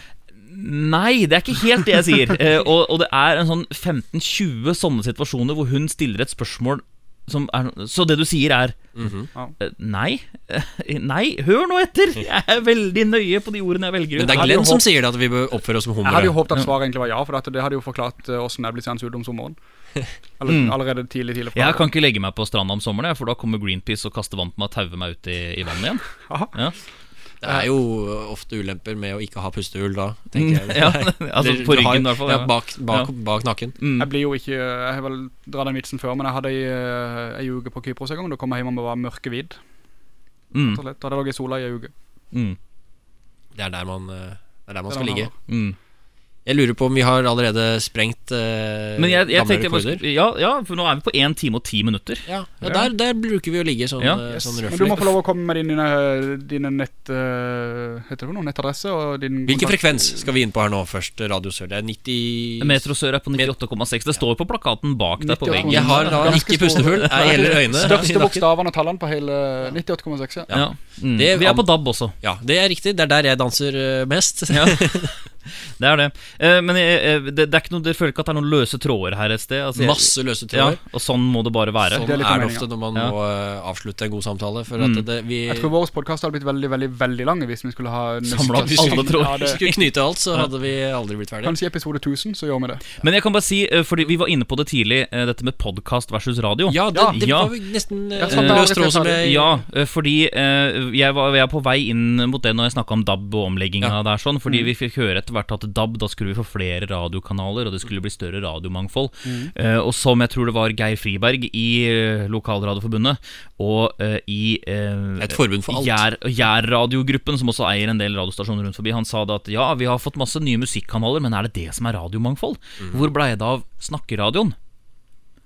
Nei, det er ikke helt det jeg sier. uh, og, og det er en sånn 15-20 sånne situasjoner hvor hun stiller et spørsmål er Så det du sier, er Mhm. eh, Nei. Eh, nei, hør nå etter! Jeg er veldig nøye på de ordene jeg velger. Men det er Glenn som sier det, at vi bør oppføre oss som Jeg hadde jo håpet at svaret egentlig var ja, for det hadde jo forklart åssen hvordan jeg blir seende ut om sommeren. Eller Mm. allerede tidlig, tidlig jeg kan ikke legge meg på stranda om sommeren, for da kommer Greenpeace og kaster vann på meg og tauer meg ut i, i vannet igjen. Ja. Det er jo ofte ulemper med å ikke ha pustehull da, tenker jeg. Mm, ja, altså på ryggen i hvert fall. Ja, bak, bak, ja. bak nakken. Mm. Jeg blir jo ikke Jeg har vel dratt den vitsen før, men jeg hadde ei, eh, ei uke på Kypros en gang. Da kom jeg hjem og var mørkehvit. Mm. Da hadde jeg ligget i sola i ei uke. Mm. Det er der man, eh, det er der man Det skal der man ligge. Mm. Jeg lurer på om vi har allerede sprengt eh, Men jeg, jeg gamle tenkte jeg bare rekorder. ja, ja, for nå er vi på 1 time og 10 minutter. Ja, ja der, der bruker vi å ligge sånn, Ja. eh, Yes. sånn Men du må få lov å komme med dine, dine nett... eh, heter det for noe? Nettadresse og din Hvilken kontakt- frekvens skal vi inn på her nå først? Radio Sør. Det er 90 Metro Sør er på 98,6. Det står jo på plakaten bak deg på 98,6. veggen. Jeg har da Ganske ikke stor- pustehull. Jeg gjelder øynene. Største bokstavene og tallene på hele 98,6, ja. Ja. Mm. Det- Vi er på DAB også. Ja, det er riktig. Det er der jeg danser eh, mest. Ja. Det er det. Eh, men eh, det, det er ikke noe, dere føler ikke at det er noen løse tråder her et sted? Altså, Masse løse Ja, tråder. og sånn må det bare være. Sånn Det er er det ofte når man Ja. må eh, avslutte en god samtale. For Mm. at det, vi Jeg tror vår podkast hadde blitt veldig veldig, veldig lang hvis vi skulle ha Samlet opp alle tråder. Ja, Hvis vi skulle knyte alt, så hadde vi aldri blitt ferdig. kanskje i episode 1000 så gjør vi det. Men jeg kan bare si, eh, fordi vi var inne på det tidlig, eh, dette med podkast versus radio. Ja, det, det Ja. var vi nesten Ja, eh, løst tråd som jeg Ja, eh, fordi eh, jeg, var, jeg er på vei inn mot det når jeg snakka om DAB og omlegginga Ja. der, sånn. Fordi Mm. vi fikk høre etter hvert at DAB, da skulle vi få flere radiokanaler, og det skulle bli større radiomangfold. Mm. Eh, og som jeg tror det var Geir Friberg i eh, Lokalradioforbundet, og eh, i eh, Et forbund for alt. Gjær-radiogruppen, som også eier en del radiostasjoner rundt forbi, han sa det at ja, vi har fått masse nye musikkanaler, men er det det som er radiomangfold? Mm. Hvor blei det av snakkeradioen?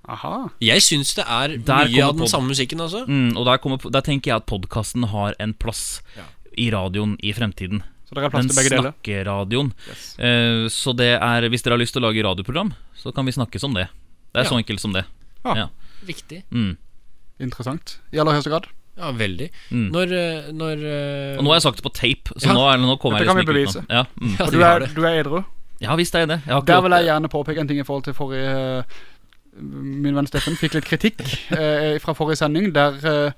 Aha. Jeg syns det er Der mye av den samme musikken, altså. Mm, og der, kommer, der tenker jeg at podkasten har en plass Ja. i radioen i fremtiden. Så det har plass Den til begge deler. snakkeradioen. Yes. Uh, så det er, hvis dere har lyst til å lage radioprogram, så kan vi snakkes om det. Det er Ja. så enkelt som det. Ja. Ja. Riktig. Mm. Interessant. I aller høyeste grad. Ja, veldig. Mm. Når, eh, når eh, Og nå har jeg sagt det på tape, så Ja. nå, er, nå kommer Dette jeg kan liksom vi ikke utenom. Ja, mm. Ja, Og du er, du er edru. ja visst er jeg det. Jeg har Der vil jeg gjerne påpeke en ting i forhold til forrige Min venn Steffen fikk litt kritikk eh, fra forrige sending, der eh,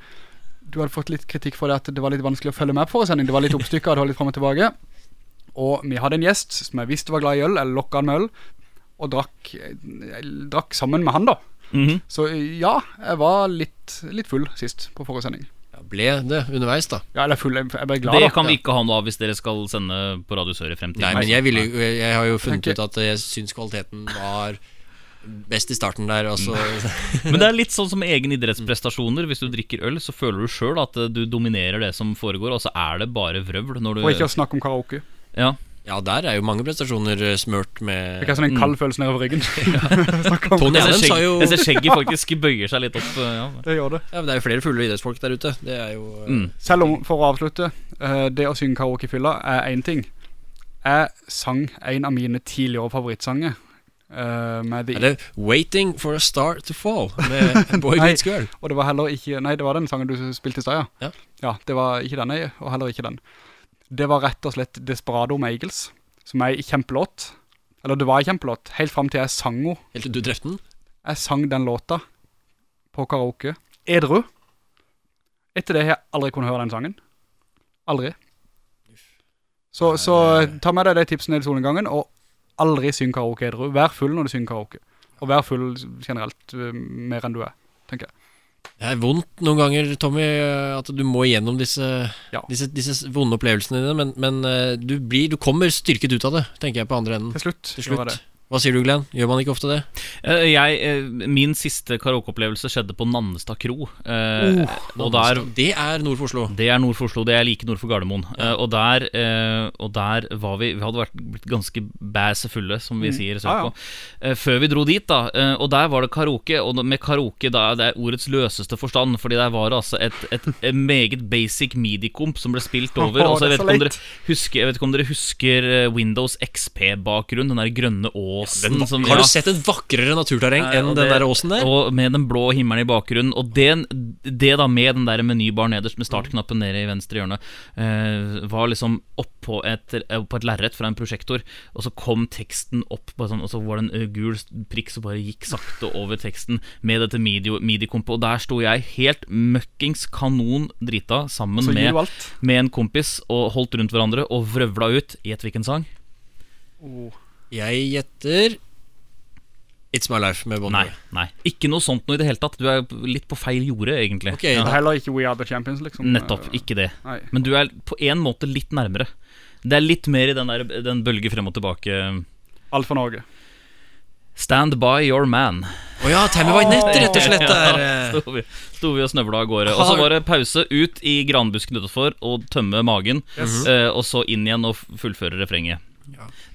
du hadde fått litt kritikk for det at det var litt vanskelig å følge med på sending. Det var litt oppstykka, det var litt fram og tilbake. Og vi hadde en gjest som jeg visste var glad i øl, eller lokka han med øl, og drakk, eh, drakk sammen med han, da. Mhm. Så ja, jeg var litt, litt full sist på forrige sending. ja, ble det underveis, da. Ja, eller full, jeg ble glad Det da. kan vi ikke ha nå av hvis dere skal sende på Radio Sør i fremtiden. Nei, men jeg, ville, jeg har jo funnet ut at jeg syns kvaliteten var best i starten der. Men det er litt sånn som egen idrettsprestasjoner. Hvis du drikker øl, så føler du sjøl at eh, du dominerer det som foregår, og så er det bare vrøvl når du Og ikke å snakke om karaoke. Ja. ja, der er jo mange prestasjoner eh, smørt med Fikk jeg sånn en kald følelse nedover ryggen. Tony Allen skjegg, jo jeg ser skjegget faktisk bøyer seg litt opp. eh, Ja. Det gjør det. ja, men Det er jo flere fulle idrettsfolk der ute. Det er jo Mm. Selv om, for å avslutte, eh, det å synge karaoke i fylla er én ting. Jeg sang en av mine tidligere favorittsanger. Eh, med The, Eller 'Waiting for a Star to Fall' med Boy. Meets Girl. og det var heller ikke Nei, det var den sangen du spilte i stad, Ja. ja. det var ikke den, nei, og heller ikke den. Det var rett og slett Desperado med Eagles, som er en kjempelåt. Eller det var en kjempelåt, helt fram til jeg sang henne. Helt til du drepte den. Jeg sang den låta på karaoke. Edru. Etter det har jeg aldri kunnet høre den sangen. Aldri. Så, så ta med deg de tipsene i solnedgangen, og aldri syng karaoke edru. Vær full når du synger karaoke. Og vær full generelt, eh, mer enn du er, tenker jeg. Det er vondt noen ganger, Tommy, at du må igjennom disse, Ja. disse, disse vonde opplevelsene dine, men, men eh, du, blir, du kommer styrket ut av det, tenker jeg på andre enden. Til slutt. Til slutt. Hva sier du, Glenn? Gjør man ikke ofte det? Eh, Jeg, eh, min siste karaokeopplevelse skjedde på Nannestad kro. og der Det er nord for Oslo. Det er nord for Oslo, det er like nord for Gardermoen. Eh, og, der, og der var vi Vi hadde vært, blitt ganske bæse fulle, som vi sier Ja, ja. sørpå, eh, før vi dro dit. da Og der var det karaoke, og med karaoke da, det er ordets løseste forstand. Fordi der var det altså et, et, et meget basic midi-komp som ble spilt over. Oh, Altså, jeg, vet husker, jeg vet ikke om dere husker Windows XP-bakgrunn, den der grønne åsen. som, Har du sett et vakrere naturterreng enn den det- der åsen der? Og med den blå himmelen i bakgrunnen. Og det, det da med den der menybaren nederst med startknappen nede i venstre hjørne, uh, var liksom oppå et, eh, på et lerret fra en prosjektor, og så kom teksten opp, sånn, og så var det en gul prikk som bare gikk sakte over teksten med dette midi- midi-kompet, og der sto jeg helt møkkings kanon drita sammen med, med en kompis og holdt rundt hverandre og vrøvla ut. Gjett hvilken sang? Oh. Jeg gjetter It's My Life med Bon Nei, Jovi. nei. Ikke noe sånt noe i det hele tatt. Du er litt på feil jorde, egentlig. Okay, Ja. Heller ikke We Are The Champions, liksom. Nettopp, Eh, ikke det. Nei. Men du er på en måte litt nærmere. Det er litt mer i den, der, den bølge frem og tilbake. Alt for Norge. Stand by your man. Å ja, Tammy Wynette, rett og slett. Der. Ja, Sto vi, sto vi og snøvla av gårde. Og så var det pause ut i granbusken utenfor og tømme magen. eh, og så inn igjen og fullføre refrenget.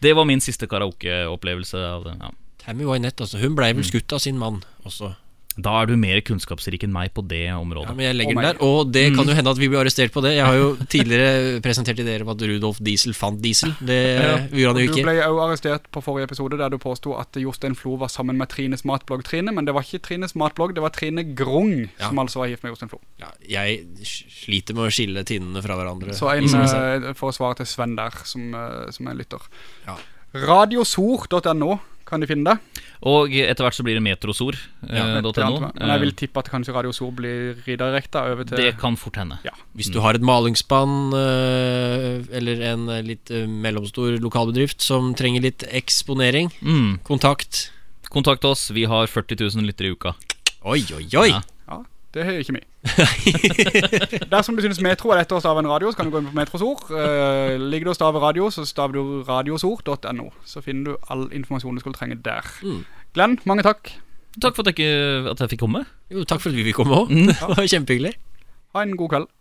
Det var min siste karaokeopplevelse. Ja. Tammy Wynette, altså. Hun blei Mm. vel skutt av sin mann også. Da er du mer kunnskapsrik enn meg på det området. Ja, men jeg legger Oh den der. Og det kan jo hende at vi blir arrestert på det. Jeg har jo tidligere presentert ideer om at Rudolf Diesel fant diesel. Det gjorde han jo Du ble jo arrestert på forrige episode der du påsto at Jostein Flo var sammen med Trines matblogg Trine, men det var ikke Trines matblogg, det var Trine Grung Ja. som altså var gift med Jostein Flo. Ja, jeg sliter med å skille tinnene fra hverandre. Så en, eh, for å svare til Sven der, som, eh, som er lytter. Ja. Radiosor.no kan de finne det. Og etter hvert så blir det metrosor. Ja, eh, .no. Men jeg vil tippe at kanskje Radiosor blir redirekta over til Det kan fort hende. Ja. Hvis du har et malingsspann øh, eller en litt mellomstor lokalbedrift som trenger litt eksponering, Mm. kontakt Kontakt oss. Vi har 40 000 lyttere i uka. Oi, oi, oi! Ja. Ja, det har ikke vi. Dersom du synes Metro er lettere å stave enn radio, så kan du gå inn på Metrosord. Uh, ligger du og staver radio, så staver du radiosord.no. Så finner du all informasjon du skulle trenge der. Mm. Glenn, mange takk. Takk for at jeg, at jeg fikk komme. Jo, takk for at vi fikk komme òg. Det var kjempehyggelig. Ha en god kveld.